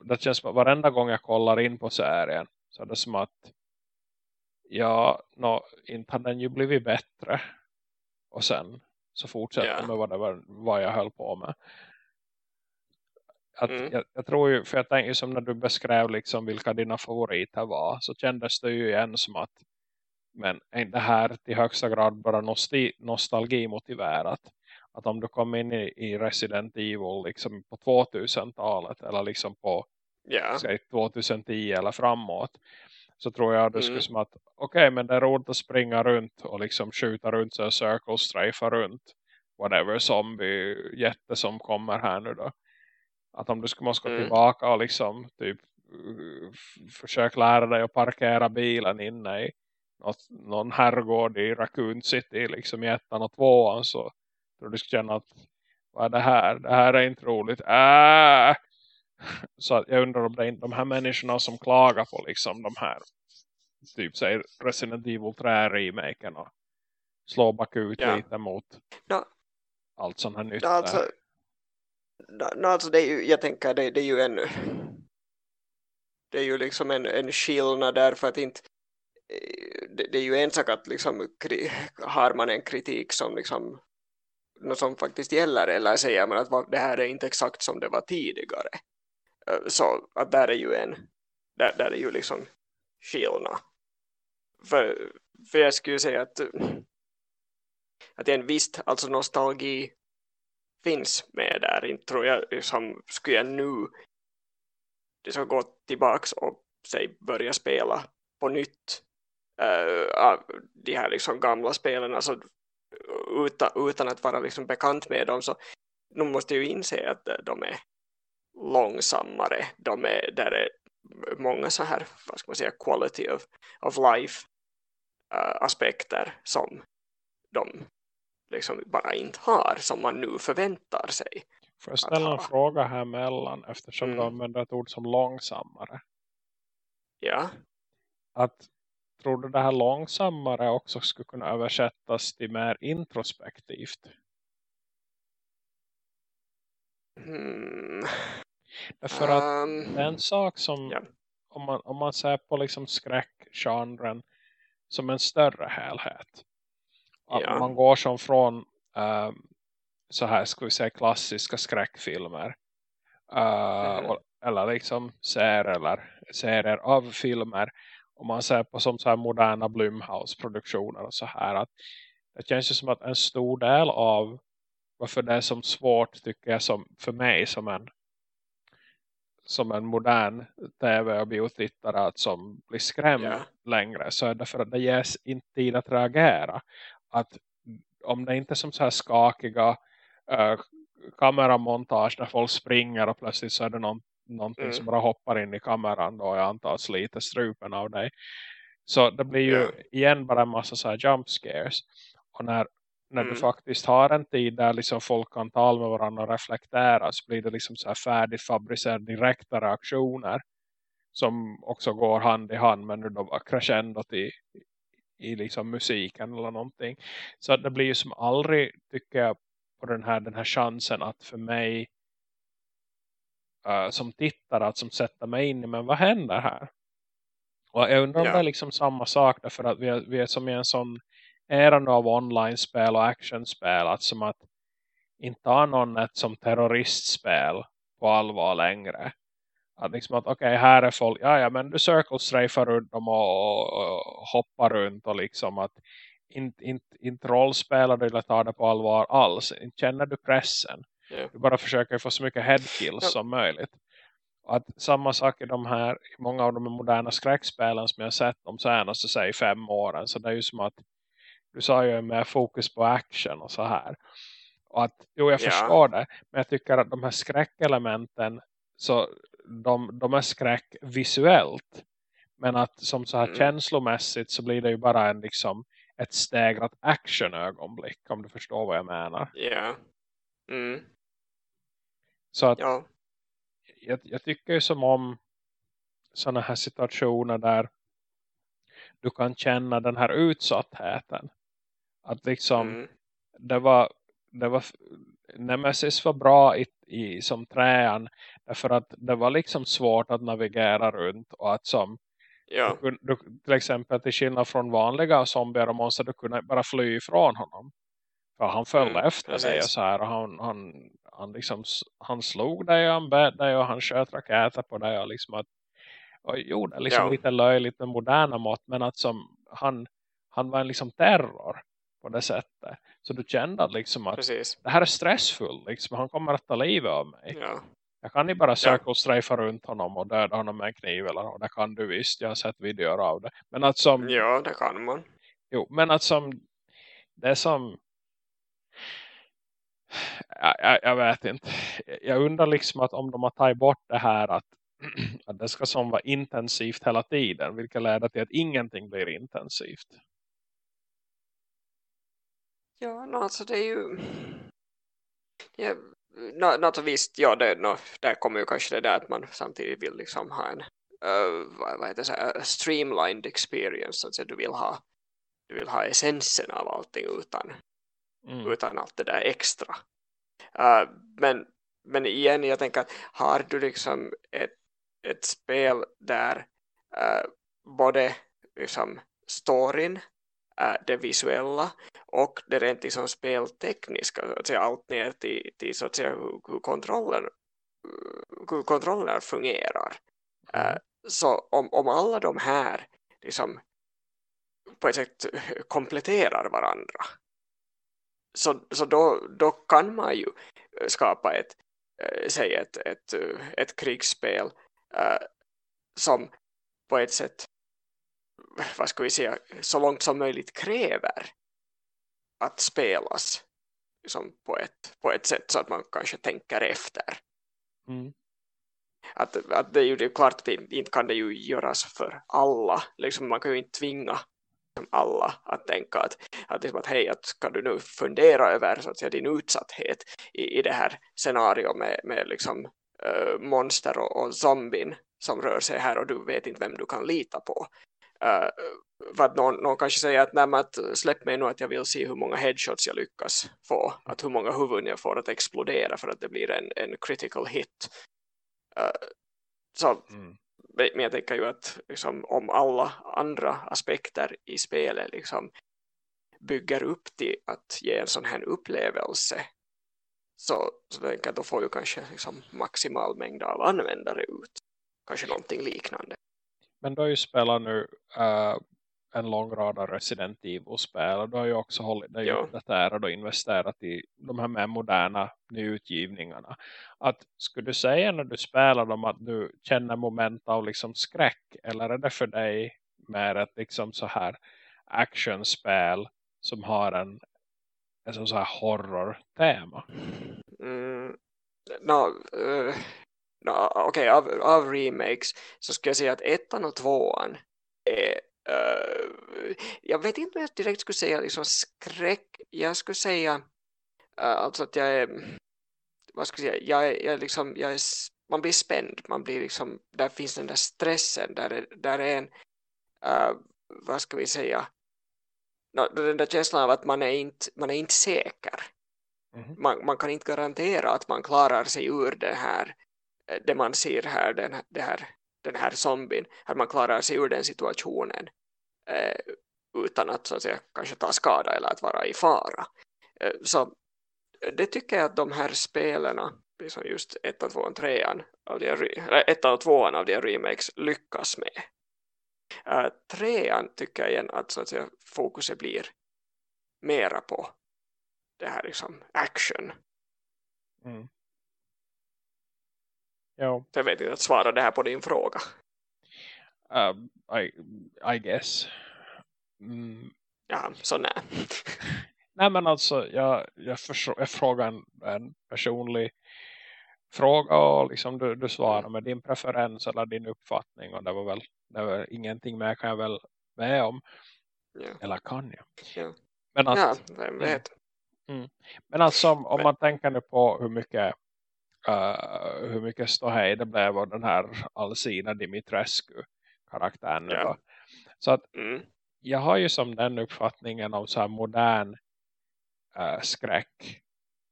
det känns som att varenda gång jag kollar in på serien så är det som att ja, no, inte har den ju blivit bättre. Och sen så fortsätter yeah. med vad, det var, vad jag höll på med. Att mm. jag, jag, tror ju, för jag tänker som när du beskrev liksom vilka dina favoriter var så kändes det ju igen som att men är det här till högsta grad bara nostalgi, nostalgimotiverat? Att om du kommer in i, i Resident Evil liksom på 2000-talet eller liksom på yeah. säg, 2010 eller framåt så tror jag att det mm. skulle som att okej okay, men det är roligt att springa runt och liksom skjuta runt så circle strafa runt whatever zombie jätte som kommer här nu då. Att om du skulle måste gå mm. tillbaka och liksom typ försöka lära dig att parkera bilen inne i något, någon herrgård i Raccoon City liksom i ettan och tvåan så tror du skulle känna att vad är det här? Det här är inte roligt. Äh! Så jag undrar om det är de här människorna som klagar på liksom de här typ säger Resident Evil 3-remaken och slår bakut ja. lite mot no. allt sånt här nytt. No, alltså, no, alltså det är ju, jag tänker det, det är ju en det är ju liksom en, en skillnad där för att inte det, det, är ju en sak att liksom, har man en kritik som liksom något som faktiskt gäller eller säger man att det här är inte exakt som det var tidigare eh, Eh, så att där är ju en där, där är ju liksom skillnad. För, för jag skulle säga att att en visst alltså nostalgi finns med där inte tror jag liksom, skulle jag nu det ska gå tillbaks och säg, börja spela på nytt uh, de här liksom gamla spelen alltså, utan, utan att vara liksom bekant med dem så nu måste ju inse att eh, de är långsammare de är, där är många så här vad ska man säga, quality of, of life uh, aspekter som de liksom bara inte har som man nu förväntar sig Får jag ställa en fråga här mellan eftersom mm. de använder ett ord som långsammare ja att tror du det här långsammare också skulle kunna översättas till mer introspektivt? Mm. För att um, en sak som yeah. om, man, om man ser på liksom skräckgenren som en större helhet. Att yeah. man går som från um, så här ska vi säga klassiska skräckfilmer. Uh, mm. och, eller liksom serier, eller serier av filmer om man ser på som så här moderna Blumhouse-produktioner och så här att det känns ju som att en stor del av varför det är som svårt tycker jag som för mig som en som en modern tv- och biotittare att som blir skrämd yeah. längre så är det för att det ges inte tid att reagera att om det inte är som så här skakiga äh, kameramontage där folk springer och plötsligt så är det någon någonting mm. som bara hoppar in i kameran då jag antar att sliter strupen av dig. Så det blir ju yeah. igen bara en massa så här jump scares. Och när, när mm. du faktiskt har en tid där liksom folk kan tala med varandra och reflektera så blir det liksom så här färdigt fabricerade direkta reaktioner som också går hand i hand med nu då crescendo i, i liksom musiken eller någonting. Så det blir ju som aldrig tycker jag på den här, den här chansen att för mig uh, som tittare att som sätta mig in i men vad händer här? Och jag undrar om det är liksom samma sak därför att vi är, vi är som i en sån era av online-spel och actionspel att som att inte ha någon ett som terroristspel på allvar längre. Att liksom att okej okay, här är folk, ja ja men du circle strafar runt dem och, och, och, hoppar runt och liksom att inte, inte, inte rollspelar du eller tar det på allvar alls. Inte känner du pressen. Yeah. Du bara försöker få så mycket headkills ja. som möjligt. Att samma sak i de här, många av de moderna skräckspelen som jag sett de senaste säg fem åren. Så det är ju som att du sa ju med fokus på action och så här. Och att, jo jag förstår det. Men jag tycker att de här skräckelementen så de, de är skräck visuellt. Men att som så här mm. känslomässigt så blir det ju bara en liksom ett stegrat actionögonblick om du förstår vad jag menar. Ja. Mm. Så att ja. jag, jag tycker ju som om sådana här situationer där du kan känna den här utsattheten. Att liksom mm. det var det var Nemesis var bra i, i som träan därför att det var liksom svårt att navigera runt och att som ja. du, du, till exempel till skillnad från vanliga zombier och monster du kunde bara fly ifrån honom för han följde mm, efter precis. dig och så här och han, han, han, liksom, han slog dig och han bät dig och han sköt raketer på dig och liksom att och gjorde liksom ja. lite löjligt med moderna mått men att som han, han var en liksom terror på det sättet. Så du kände att, liksom att Precis. det här är stressfullt. Liksom, han kommer att ta livet av mig. Ja. Jag kan inte bara söka ja. runt honom och döda honom med en kniv. Eller, och det kan du visst, jag har sett videor av det. Men att som, ja, det kan man. Jo, men att som det som jag, jag, jag, vet inte. Jag undrar liksom att om de har tagit bort det här att, *clears throat* att det ska som vara intensivt hela tiden. Vilket leder till att ingenting blir intensivt. Ja, no, alltså det är ju... Ja, no, no, visst, ja, det, no, där kommer ju kanske det där att man samtidigt vill liksom ha en uh, vad, vad heter det, streamlined experience. Alltså du vill ha du vill ha essensen av allting utan, mm. utan allt det där extra. Uh, men, men igen, jag tänker att har du liksom ett, ett spel där uh, både liksom storyn det visuella och det rent liksom speltekniska så att säga, allt ner till, till så att säga, hur, hur, kontrollen, hur kontrollen fungerar. Mm. Äh, så om, om alla de här liksom, på ett sätt kompletterar varandra så, så då, då kan man ju skapa ett, äh, säg ett, ett, ett krigsspel äh, som på ett sätt vad ska vi säga, så långt som möjligt kräver att spelas liksom på, ett, på ett sätt så att man kanske tänker efter. Mm. Att, att det är ju det är klart att inte kan det ju göras för alla. Liksom man kan ju inte tvinga alla att tänka att, att, liksom att hej, att kan du nu fundera över så att säga, din utsatthet i, i det här scenariot med, med liksom, äh, monster och, och zombien som rör sig här och du vet inte vem du kan lita på. Uh, att någon, någon kanske säger att, nej, att släpp mig nu att jag vill se hur många headshots jag lyckas få. Att hur många huvuden jag får att explodera för att det blir en, en critical hit. Uh, så, mm. Men jag tänker ju att liksom, om alla andra aspekter i spelet liksom, bygger upp till att ge en sån här upplevelse så, så tänker jag, då får ju kanske liksom, maximal mängd av användare ut. Kanske någonting liknande. Men du har ju spelat nu uh, en lång rad av Resident Evil-spel. Och du har ju också hållit dig ja. uppdaterad och investerat i de här mer moderna nyutgivningarna. Att, skulle du säga när du spelar dem att du känner moment av liksom skräck? Eller är det för dig mer ett liksom så här actionspel som har en, en så här horror-tema? Mm, no, uh, okej, okay, av, av remakes så ska jag säga att ettan och tvåan är uh, jag vet inte om jag direkt skulle säga liksom skräck, jag skulle säga uh, alltså att jag är vad ska jag säga, jag är, jag är liksom jag är, man blir spänd, man blir liksom där finns den där stressen, där är, där är en uh, vad ska vi säga no, den där känslan av att man är inte, man är inte säker Mm. Man, man, kan inte garantera att man klarar sig ur det här det man ser här, den, det här den här zombien, att man klarar sig ur den situationen eh, utan att, så att säga, kanske ta skada eller att vara i fara. Eh, så det tycker jag att de här spelarna, liksom just 1, 2 och 3 av de, ett och tvåan av de remakes lyckas med. Eh, trean tycker jag igen att, så att säga, fokuset blir mera på det här liksom action. Mm. Ja. Jag vet inte att svara det här på din fråga. Uh, I, I guess. Mm. Ja, så nej. nej men alltså, jag, jag, jag frågar en, en personlig fråga och liksom du, du svarar mm. med din preferens eller din uppfattning och det var väl det var ingenting mer kan jag väl med om. Ja. Eller kan jag? Ja, men att, ja vet. Mm. Men alltså om men. man tänker nu på hur mycket uh, hur mycket ståhej det blev av den här Alcina Dimitrescu karaktären ja. Så att mm. jag har ju som den uppfattningen om så här modern uh, skräck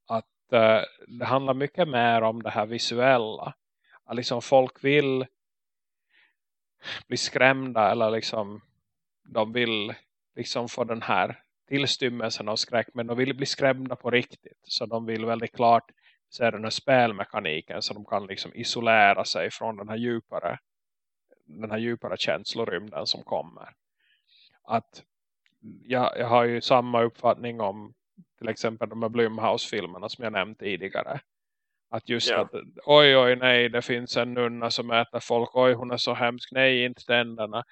att uh, det handlar mycket mer om det här visuella. Att liksom folk vill bli skrämda eller liksom de vill liksom få den här tillstymmelsen av skräck men de vill bli skrämda på riktigt så de vill väldigt klart se den här spelmekaniken så de kan liksom isolera sig från den här djupare den här djupare känslorymden som kommer att jag, jag har ju samma uppfattning om till exempel de här Blumhouse-filmerna som jag nämnt tidigare att just ja. att, oj oj nej, det finns en nunna som äter folk, oj hon är så hemsk, nej inte tänderna.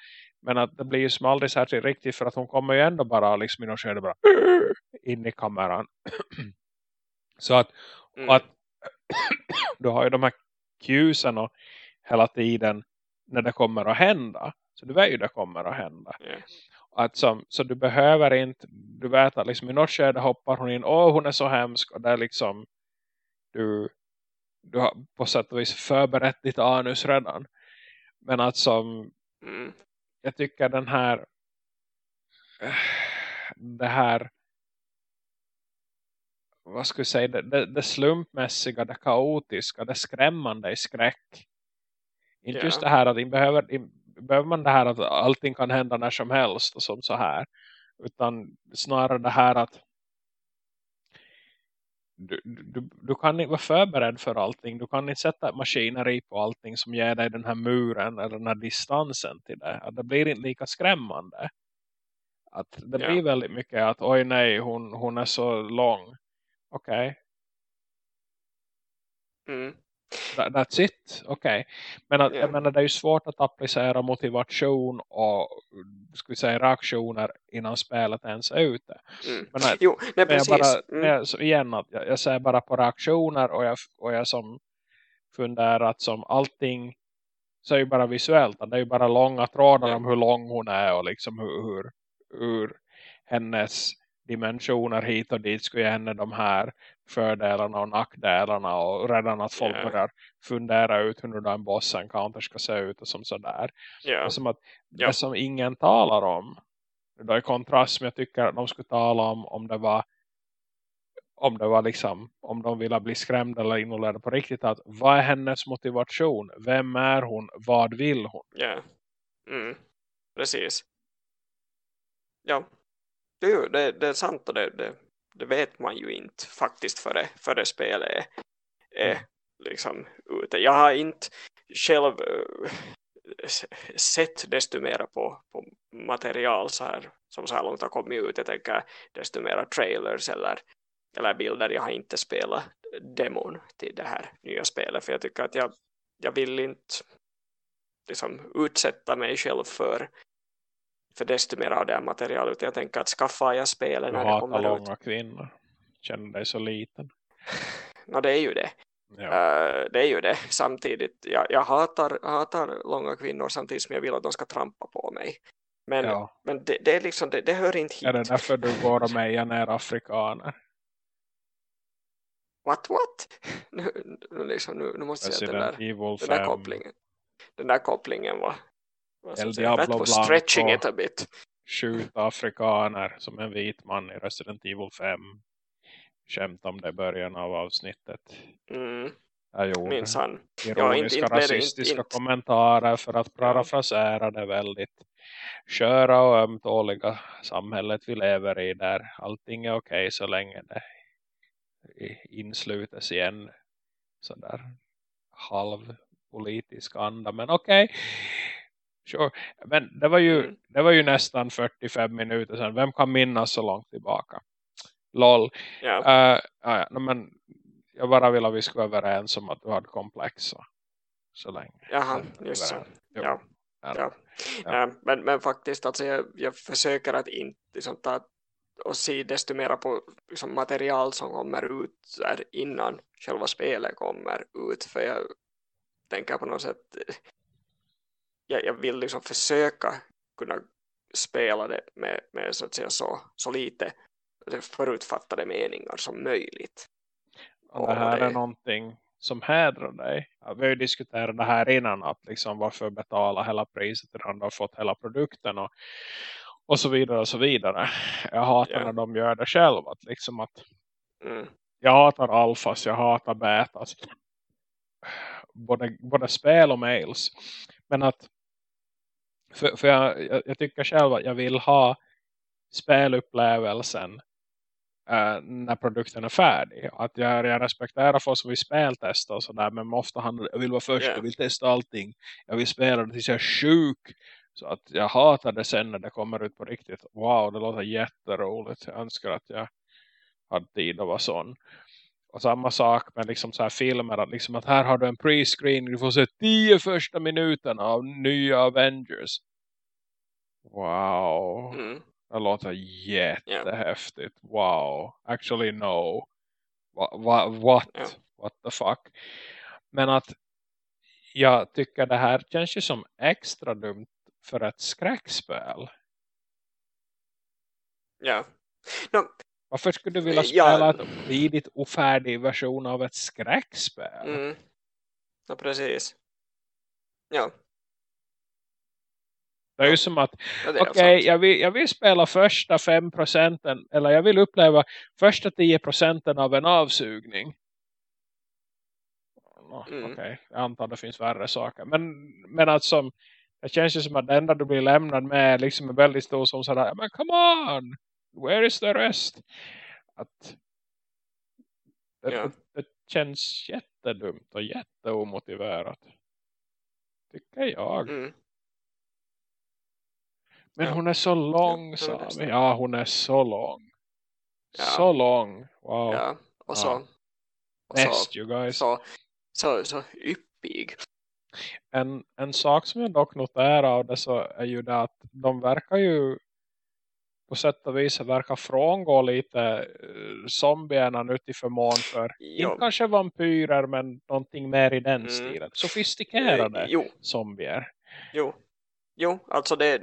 Men att det blir ju som aldrig särskilt riktigt för att hon kommer ju ändå bara liksom i någon skede bara *clears throat* in i kameran. *clears throat* så att, mm. att du har ju de här cuesen och hela tiden när det kommer att hända. Så du vet ju det kommer att hända. Yeah. Att som, så du behöver inte, du vet att liksom i något skede hoppar hon in, åh hon är så hemsk och det är liksom du, du har på sätt och vis förberett ditt anus redan. Men att som mm. jag tycker den här det här vad ska jag säga, det, det, det slumpmässiga, det kaotiska, det skrämmande i skräck. Inte yeah. just det här att in behöver, in, behöver man det här att allting kan hända när som helst och som så här. Utan snarare det här att du, du, du kan inte vara förberedd för allting. Du kan inte sätta maskineri på allting som ger dig den här muren eller den här distansen till det. Att det blir inte lika skrämmande. Att det yeah. blir väldigt mycket att oj nej, hon, hon är så lång. Okej. Okay. Mm. That, that's it. Okej. Okay. Men att, yeah. jag menar, det är ju svårt att applicera motivation och ska vi säga reaktioner innan spelet ens är ute. Mm. Men, att, jo, nej, precis. Jag bara, mm. jag, så igen, att jag, jag ser bara på reaktioner och jag, och jag som funderar att som allting så är ju bara visuellt. Det är ju bara långa trådar om hur lång hon är och liksom hur, hur, hur hennes dimensioner hit och dit skulle ge henne de här fördelarna och nackdelarna och redan att folk yeah. börjar fundera ut hur en boss encounter ska se ut och som sådär. Yeah. Och som att det som ingen talar om då i kontrast som jag tycker att de skulle tala om om det var om det var liksom om de ville bli skrämda eller involverade på riktigt att vad är hennes motivation? Vem är hon? Vad vill hon? Ja, yeah. mm. precis. Ja, Jo, det, det är sant och det, det, det, vet man ju inte faktiskt före, före spelet är, är mm. liksom ute. Jag har inte själv äh, sett desto mer på, på material så här, som så här långt har kommit ut. Jag tänker desto mer trailers eller, eller bilder. Jag har inte spelat demon till det här nya spelet för jag tycker att jag, jag vill inte liksom utsätta mig själv för för desto mer av det här materialet. Jag tänker att skaffa jag spelen när det kommer långa ut. kvinnor. Känner dig så liten. *laughs* No, det är ju det. Ja. Uh, det är ju det. Samtidigt, jag, jag hatar, hatar långa kvinnor samtidigt som jag vill att de ska trampa på mig. Men, ja. men det, det, är liksom, det, det, hör inte hit. Är det därför du går och *laughs* mejar ner afrikaner? What, what? *laughs* Nu, nu, liksom, nu, nu måste jag säga den där, den där kopplingen. Den där kopplingen var, El Diablo That stretching it a bit. Skjuta afrikaner som en vit man i Resident Evil 5. skämt om det i början av avsnittet. Mm. Jag gjorde Minsann. ironiska, ja, inte, inte, rasistiska inte, kommentarer för att parafrasera det väldigt sköra och ömtåliga samhället vi lever i där allting är okej okay så länge det inslutas i en sådär halv politisk anda. Men okej. Okay. Sure. Men det var, ju, mm. det var ju nästan 45 minuter sedan. Vem kan minnas så långt tillbaka? Lol. Yeah. Uh, uh, men jag bara vill att vi ska vara överens om att du hade komplexa så länge. Jaha, just så. Ja. Ja. ja. Men, men faktiskt alltså jag, jag försöker att inte liksom, ta och se desto mer på liksom, material som kommer ut där innan själva spelet kommer ut för jag tänker på något sätt jag, jag vill liksom försöka kunna spela det med, med så, att säga, så, så lite förutfattade meningar som möjligt. Och det här det... är någonting som hedrar dig. Vi har ju diskuterat det här innan att liksom varför betala hela priset när du har fått hela produkten och, och så vidare och så vidare. Jag hatar yeah. när de gör det själv att liksom att mm. jag hatar alfas, jag hatar betas både, både spel och mails men att för, för jag, jag, jag tycker själv att jag vill ha spelupplevelsen Uh, när produkten är färdig. Att jag, jag respekterar folk som vill speltesta och sådär. Men ofta handlar jag vill vara först, yeah. jag vill testa allting. Jag vill spela det tills jag är sjuk. Så att jag hatar det sen när det kommer ut på riktigt. Wow, det låter jätteroligt. Jag önskar att jag hade tid att vara sån. Och samma sak med liksom så här filmer. Att, liksom att här har du en pre-screen. Du får se tio första minuterna av nya Avengers. Wow. Mm. Det låter jättehäftigt. Yeah. Wow. Actually no. What? What? Yeah. What the fuck? Men att jag tycker det här känns ju som extra dumt för ett skräckspel. Ja. No. Varför skulle du vilja spela ja. en tidigt ofärdig version av ett skräckspel? Mm. Ja, precis. Ja. Det är ju som att, ja, okej, okay, jag, vill, jag vill spela första 5 procenten, eller jag vill uppleva första 10 procenten av en avsugning. Mm. Okej, okay, jag antar det finns värre saker. Men, men alltså, det känns ju som att det enda du blir lämnad med liksom är väldigt stor som sådär, men come on, where is the rest? Att, det, ja. det, det känns jättedumt och jätteomotiverat. Tycker jag. Mm. Men ja. hon är så långsam. Ja, hon är så lång. Så lång. Wow. Och så. Och Best så, you guys. Så, så, så yppig. En, en sak som jag dock noterar av det så är ju det att de verkar ju på sätt och vis verkar frångå lite uh, zombierna nu till förmån för jo. inte kanske vampyrer men någonting mer i den mm. stilen. Sofistikerade jo. zombier. Jo, Jo, alltså det,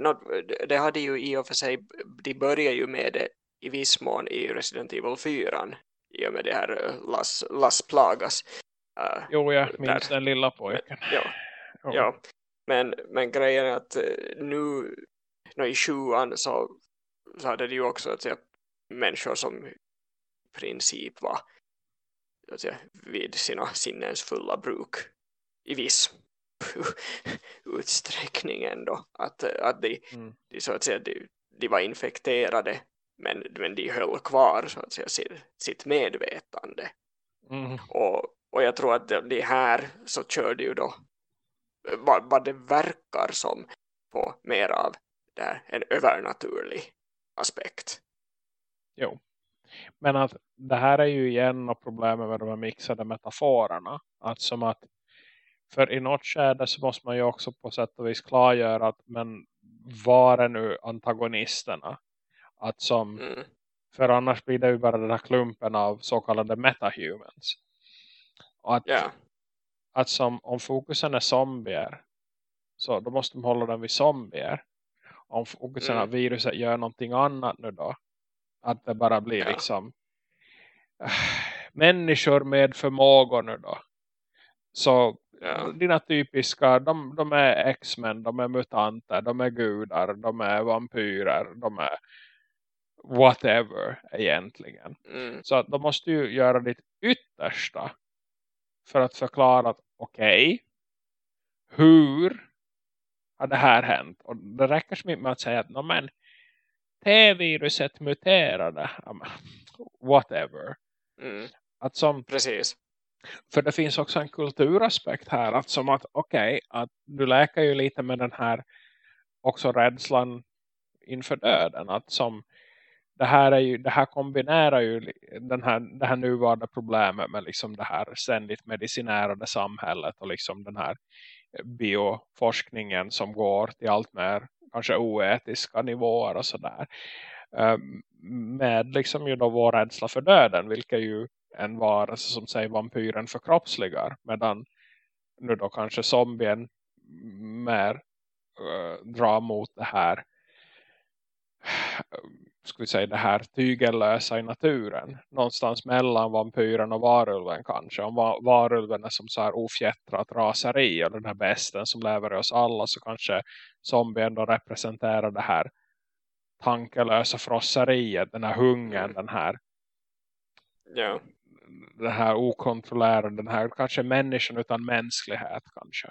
det hade ju i och för sig, de börjar ju med det i viss mån i Resident Evil 4 i och med det här eh, Las, Las Plagas. Uh, jo, jag minns där. den lilla pojken. Ja, oh. ja. Men, men grejen är att eh, nu, nu i sjuan så, så hade det ju också att säga, människor som i princip var att säga, vid sina sinnens fulla bruk i viss *laughs* utsträckning ändå. Att, att de, mm. de, så att säga, de, de var infekterade men, men de höll kvar så att säga, sitt, sitt medvetande. Mm. Och, och jag tror att de, de här så körde ju då vad, vad det verkar som på mer av där, en övernaturlig aspekt. Jo. Men att det här är ju igen och problemet med de här mixade metaforerna. Att som att för i något skede så måste man ju också på sätt och vis klargöra att men var är nu antagonisterna? Att som, mm. för annars blir det ju bara den här klumpen av så kallade metahumans. Och att, yeah. att som, om fokusen är zombier så då måste man hålla den vid zombier. Om fokusen mm. viruset gör någonting annat nu då. Att det bara blir yeah. liksom äh, *sighs* människor med förmågor nu då. Så ja. dina typiska, de, de är X-Men, de är mutanter, de är gudar, de är vampyrer, de är whatever egentligen. Mm. Så att de måste ju göra ditt yttersta för att förklara att okej, okay, hur har det här hänt? Och det räcker som inte med att säga att men T-viruset muterade. Whatever. Mm. Att som, Precis. För det finns också en kulturaspekt här. Att som att okej, okay, att du läker ju lite med den här också rädslan inför döden. Att som det här, är ju, det här kombinerar ju den här, det här nuvarande problemet med liksom det här ständigt medicinärade samhället och liksom den här bioforskningen som går till allt mer kanske oetiska nivåer och sådär. Ehm, med liksom ju då vår rädsla för döden, vilket ju en varelse som säger vampyren förkroppsligar. Medan nu då kanske zombien mer äh, drar mot det här ska vi säga det här tygellösa i naturen. Någonstans mellan vampyren och varulven kanske. Om varulven är som så här ofjättrat raseri och den här besten som lever i oss alla så kanske zombien då representerar det här tankelösa frosseriet, den här hungern, mm. den här ja. den här okontrollerade, den här kanske människan utan mänsklighet kanske.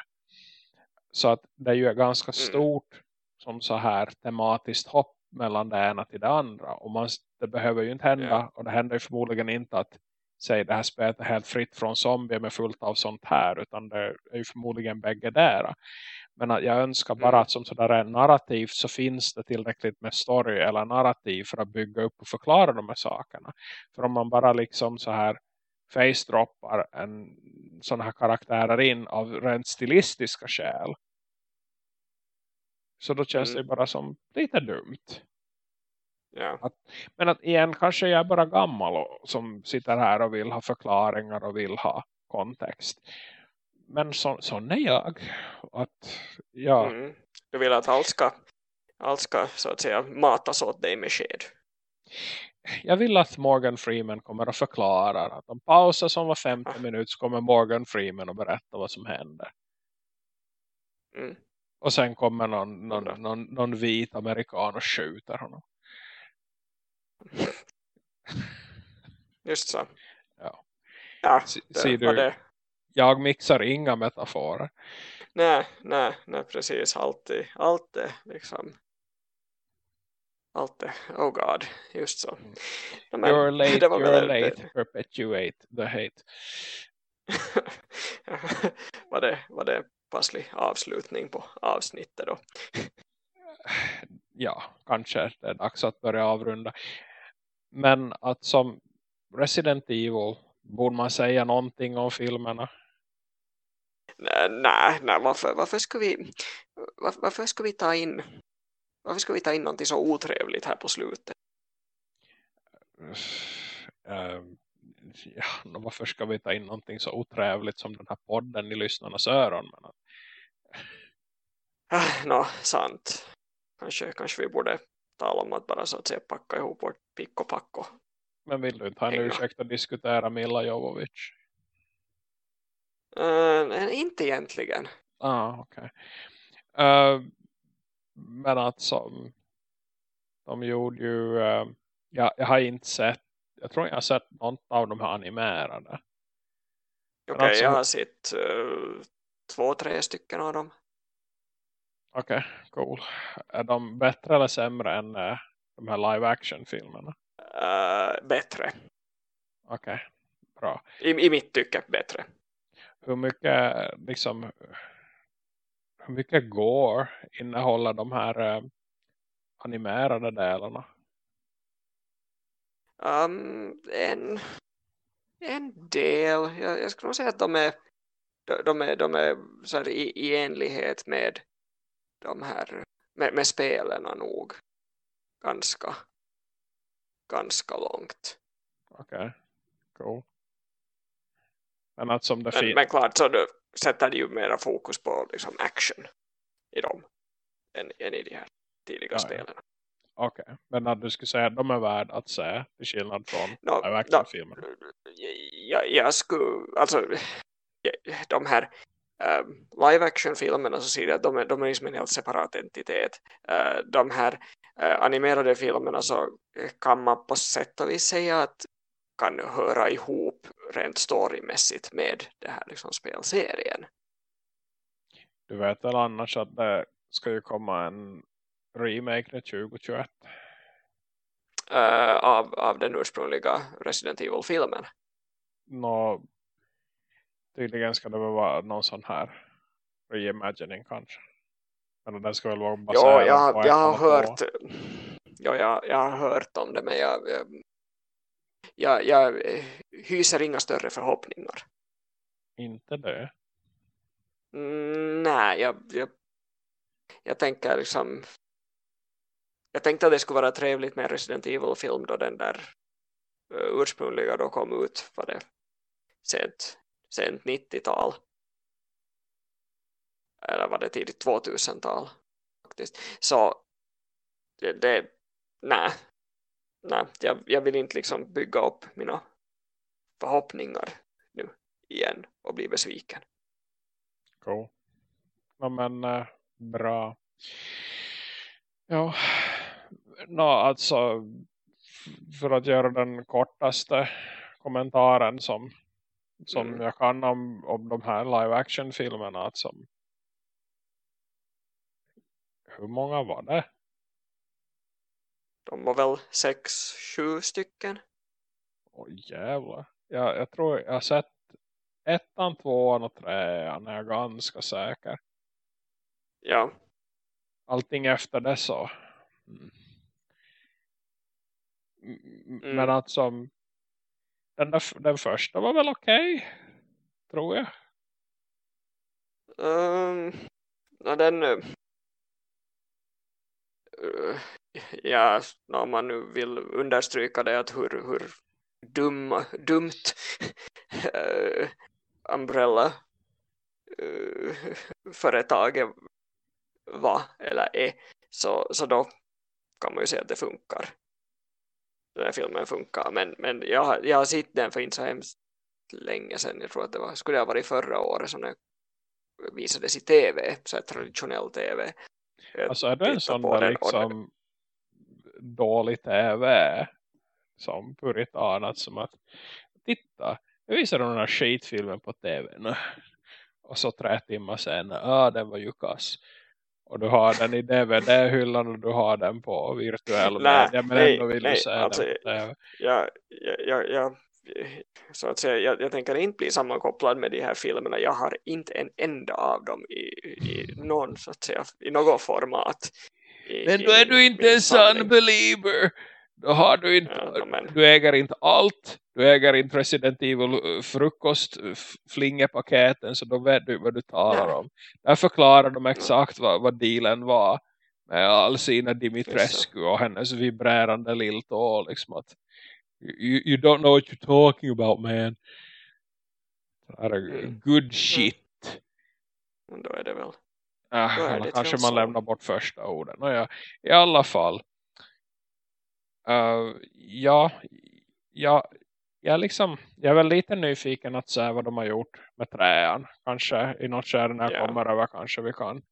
Så att det är ju ganska mm. stort mm. som så här tematiskt hopp mellan det ena till det andra. Och man, det behöver ju inte hända. Yeah. Och det händer ju förmodligen inte att säg det här spelet är helt fritt från zombier med fullt av sånt här. Utan det är ju förmodligen bägge där. Men jag önskar bara mm. att som sådär narrativt så finns det tillräckligt med story eller narrativ för att bygga upp och förklara de här sakerna. För om man bara liksom så här face-droppar en sån här karaktärer in av rent stilistiska skäl så då känns mm. det bara som lite dumt. Ja. Att, men att igen kanske jag är bara gammal och, som sitter här och vill ha förklaringar och vill ha kontext. Men så, sån är jag. Att, ja. Mm. Du vill att allt ska, allt ska så att säga matas åt dig med sked. Jag vill att Morgan Freeman kommer att förklara att om pauser som var 50 ah. minuter så kommer Morgan Freeman att berätta vad som händer. Mm. Och sen kommer någon, någon, någon, någon vit amerikan och skjuter honom. Just så. Ja. Ja, det, Ser du, det. jag mixar inga metaforer. Nej, nej, nej precis. Alltid, alltid liksom. Alltid, oh god, just så. Mm. Men, you're late, you're late, perpetuate the hate. *laughs* var, det, var det passlig avslutning på avsnittet då. *laughs* Ja, kanske det är dags att börja avrunda. Men att som Resident Evil borde man säga någonting om filmerna? Nej, nej varför, varför, ska vi, varför, varför ska vi ta in varför ska vi ta in någonting så otrevligt här på slutet? Uh, *sighs* ja, varför ska vi ta in någonting så otrevligt som den här podden i lyssnarnas öron? Men Nå, sant. Kanske, kanske vi borde tala om att bara så att säga packa ihop vårt pick och packo. Men vill du inte ha en ursäkt att diskutera Milla Jovovic? Uh, inte egentligen. Ah, okej. Okay. Uh, men att som de gjorde ju uh, ja, jag har inte sett jag tror jag har sett något av de här animerade. Okej, okay, alltså, jag har sett uh, två, tre stycken av dem. Okej, okay, cool. Är de bättre eller sämre än uh, de här live action filmerna? Uh, bättre. Okej, okay, bra. I, I mitt tycke bättre. Hur mycket liksom hur mycket går innehåller de här uh, animerade delarna? Um, en, en del. Jag, jag skulle nog säga att de är de, de är, de är så här i, i enlighet med de här med, med spelarna nog ganska ganska långt. Okej, okay. cool. Men att som det men, men klart så du sätter ju mera fokus på liksom action i dem än, än i de här tidiga ja, spelen. Ja. Okej, okay. men att du skulle säga att de är värda att se till skillnad från no, actionfilmer? No, jag, jag skulle, alltså de här uh, live action filmerna så ser jag att de är, de är liksom en helt separat entitet. Uh, de här äh, animerade filmerna så kan man på sätt och vis säga att kan höra ihop rent storymässigt med det här liksom spelserien. Du vet väl annars att det ska ju komma en remake 2021? Uh, av, av den ursprungliga Resident Evil-filmen? Nå, tydligen ska det väl vara någon sån här reimagining kanske. Men den ska väl vara baserad jo, jag, jag har hört ja, jag, jag har hört om det men jag, jag, jag, hyser inga större förhoppningar. Inte det? Mm, nej, jag, jag, jag tänker liksom jag tänkte att det skulle vara trevligt med en Resident Evil-film då den där uh, ursprungliga då kom ut för det sent, sent 90-tal eller var det tidigt 2000-tal faktiskt så det, det nej, nej jag, jag vill inte liksom bygga upp mina förhoppningar nu igen och bli besviken. Cool. Ja, men äh, bra. Ja, no, alltså för att göra den kortaste kommentaren som, som mm. jag kan om, om de här live action filmerna att som hur många var det? De var väl sex, sju stycken. Åh jävlar. Jag, jag tror jag har sett ettan, tvåan och trean är jag ganska säker. Ja. Allting efter det så. Mm. Mm. Men att som den, där, den första var väl okej? Okay, tror jag. Um, ja, den uh, ja, om man nu vill understryka det att hur, hur dum, dumt uh, Umbrella uh, företaget var eller är så, så då kan man ju säga att det funkar den här filmen funkar men, men jag, jag har sett den för inte så hemskt länge sedan jag tror att det var, skulle ha varit förra året som den visades i tv så här traditionell tv Alltså är det en sån där liksom dålig tv som puritanat som att titta, jag visar den här skitfilmen på tv nu. Och så tre timmar sen, ah, den var ju kass. Och du har den i DVD-hyllan och du har den på virtuell media. Men nej, ändå vill nej, du se alltså, den. Jag, jag, jag, jag, så att säga, jag, jag tänker inte bli sammankopplad med de här filmerna. Jag har inte en enda av dem i, i någon så att säga, i något format. I, men då är du inte en sann believer. Då har du inte, ja, du äger inte allt. Du äger inte Resident Evil eh, frukost eh, flingepaketen så då vet du vad du talar ja. om. Där förklarar de exakt vad, vad dealen var med all sina Dimitrescu och hennes vibrerande lilltå liksom att you, you don't know what you're talking about man. Mm. good mm. shit. Då är det väl. Äh, det kanske man lämnar bort första orden. ja, I alla fall. Uh, ja, ja, jag, liksom, jag är väl lite nyfiken att se vad de har gjort med träan. Kanske i något skärn när jag yeah. kommer över kanske vi kan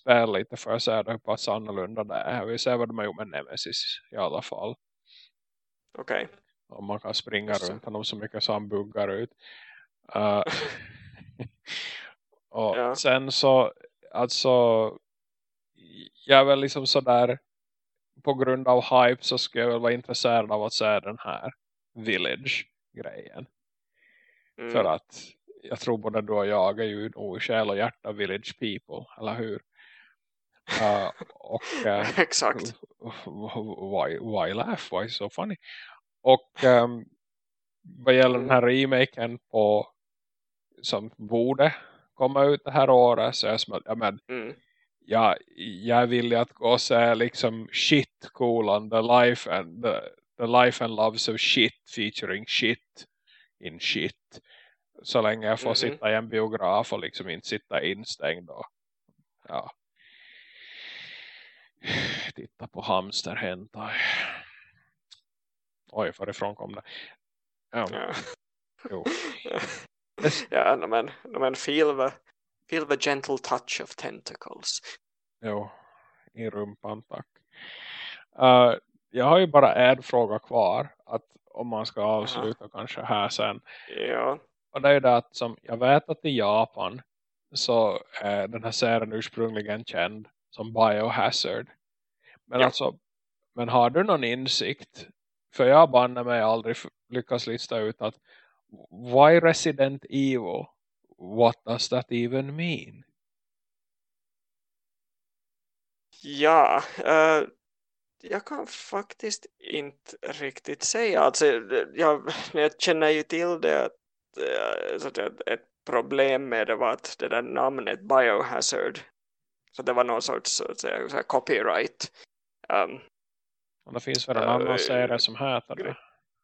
spela lite för att se hur pass annorlunda det är. Vi ser vad de har gjort med Nemesis i alla fall. Okej. Okay. Om man kan springa så. runt honom så mycket så han buggar ut. Uh, *laughs* och ja. sen så alltså jag är väl liksom sådär på grund av hype så skulle jag väl vara intresserad av att se den här Village-grejen. Mm. För att jag tror både du och jag är ju nog själ och hjärta Village People, eller hur? Uh, *laughs* och uh, exakt why, why laugh, why so funny och um, vad gäller den här remaken på som borde komma ut det här året så är jag som att, ja men mm jag, jag vill att gå och se liksom shit kolon the life and the, the life and loves of shit featuring shit in shit. Så länge jag får mm -hmm. sitta i en biograf och liksom inte sitta instängd och ja. Titta på hamster hentai. Oj varifrån kom det. Ja, ja. jo. *laughs* Ja men, men the Feel the gentle touch of tentacles. Jo, i rumpan tack. Uh, jag har ju bara en fråga kvar. Att om man ska avsluta Aha. kanske här sen. Ja. Och det är det att som jag vet att i Japan så är den här serien ursprungligen känd som Biohazard. Men ja. alltså, men har du någon insikt? För jag bannar mig aldrig lyckas lista ut att why Resident Evil? What does that even mean? Ja, uh, jag kan faktiskt inte riktigt säga. Alltså, jag, jag känner ju till det att, uh, så att ett problem med det var att det där namnet Biohazard så det var någon sorts så att säga, så copyright um, och det finns väl en uh, annan serie som heter det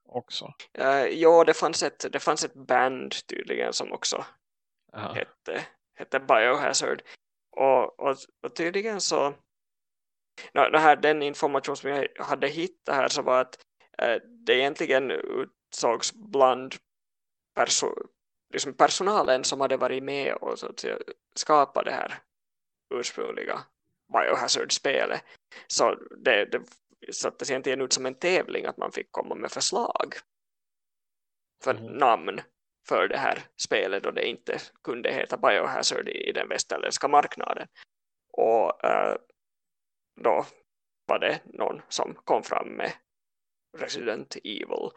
också? Uh, ja, det fanns, ett, det fanns ett band tydligen som också hette, hette Biohazard. Och, och, och tydligen så det här, den information som jag hade hittat här så var att uh, det egentligen utsågs bland perso liksom personalen som hade varit med och så att säga, skapat det här ursprungliga Biohazard-spelet. Så det, det sattes egentligen ut som en tävling att man fick komma med förslag för mm. namn för det här spelet då det inte kunde heta Biohazard i, i den västerländska marknaden. Och äh, då var det någon som kom fram med Resident Evil.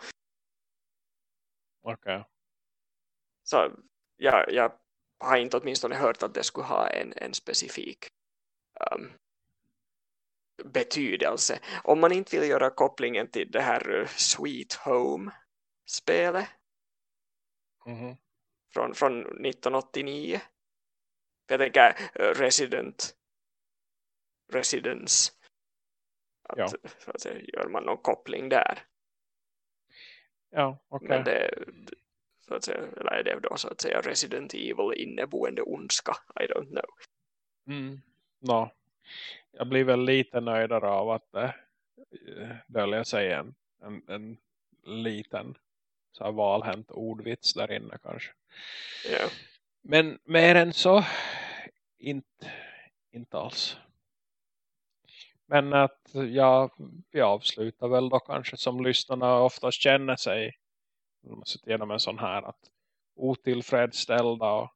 Okej. Okay. Så jag, jag har inte åtminstone hört att det skulle ha en, en specifik um, betydelse. Om man inte vill göra kopplingen till det här uh, Sweet Home-spelet mm -hmm. från, från 1989. Jag tänker uh, Resident Residence. Att, ja. så att säga, gör man någon koppling där. Ja. Okay. Men det, så att säga, eller är det då så att säga Resident Evil inneboende ondska? I don't know. Mm. No. Jag blir väl lite nöjdare av att det eh, döljer sig en, en, en liten så här valhänt ordvits där inne kanske. Ja. Men mer än så inte, inte alls. Men att ja, vi avslutar väl då kanske som lyssnarna oftast känner sig igenom en sån här att otillfredsställda och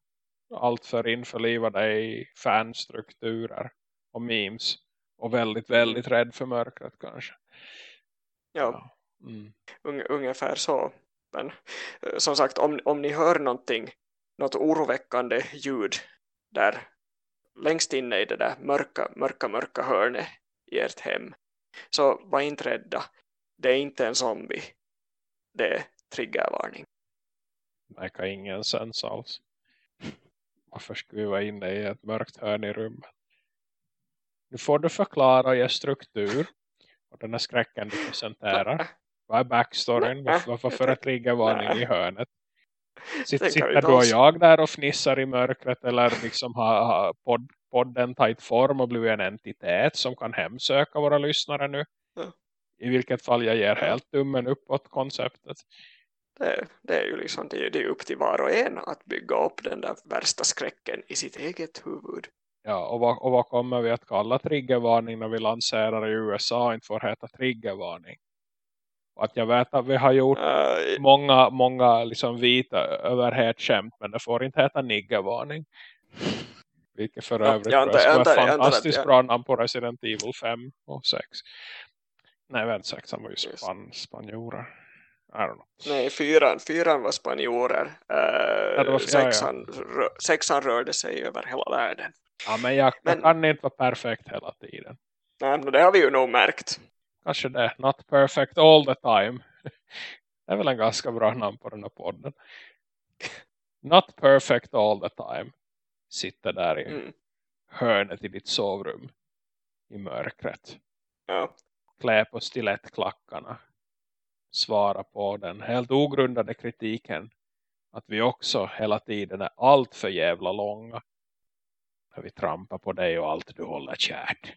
allt för införlivade i fanstrukturer och memes och väldigt, väldigt rädd för mörkret kanske. Ja, ja. Mm. ungefär så. Men eh, som sagt, om, om ni hör någonting, något oroväckande ljud där längst inne i det där mörka, mörka, mörka hörnet i ert hem så var inte rädda. Det är inte en zombie. Det är triggervarning. Verkar ingen sens alls. Varför skulle vi vara inne i ett mörkt hörn i rummet? Nu får du förklara och ge struktur. Och den här skräcken du presenterar. *laughs* Vad är backstoryn? Varför, för ett triggervarning i hörnet? *laughs* Sitt, sitter du och jag där och fnissar i mörkret eller liksom har, har podd, podden tagit form och blivit en entitet som kan hemsöka våra lyssnare nu? Ja. I vilket fall jag ger helt tummen uppåt konceptet. Det, det, är ju liksom det, det är upp till var och en att bygga upp den där värsta skräcken i sitt eget huvud. Ja, och vad, och vad kommer vi att kalla triggervarning när vi lanserar i USA inte får heta triggervarning? Att jag vet att vi har gjort uh, många, många liksom vita överhetsskämt men det får inte heta niggervarning. Vilket för övrigt jag antar, antar, ett fantastiskt bra namn på Resident Evil 5 och 6. Nej, väl 6 var ju span, spanjorer. Nej, fyran, fyran var spanjorer. Uh, ja, var, sexan, ja, ja. sexan rörde sig över hela världen. Ja, men jag, men, jag kan inte vara perfekt hela tiden. Nej, men det har vi ju nog märkt. Kanske det. Not perfect all the time. *laughs* Det är väl en ganska bra namn på den här podden. *laughs* Not perfect all the time. Sitter där i mm. hörnet i ditt sovrum. I mörkret. Ja. Klä på stilettklackarna svara på den helt ogrundade kritiken att vi också hela tiden är allt för jävla långa. När vi trampar på dig och allt du håller kärt.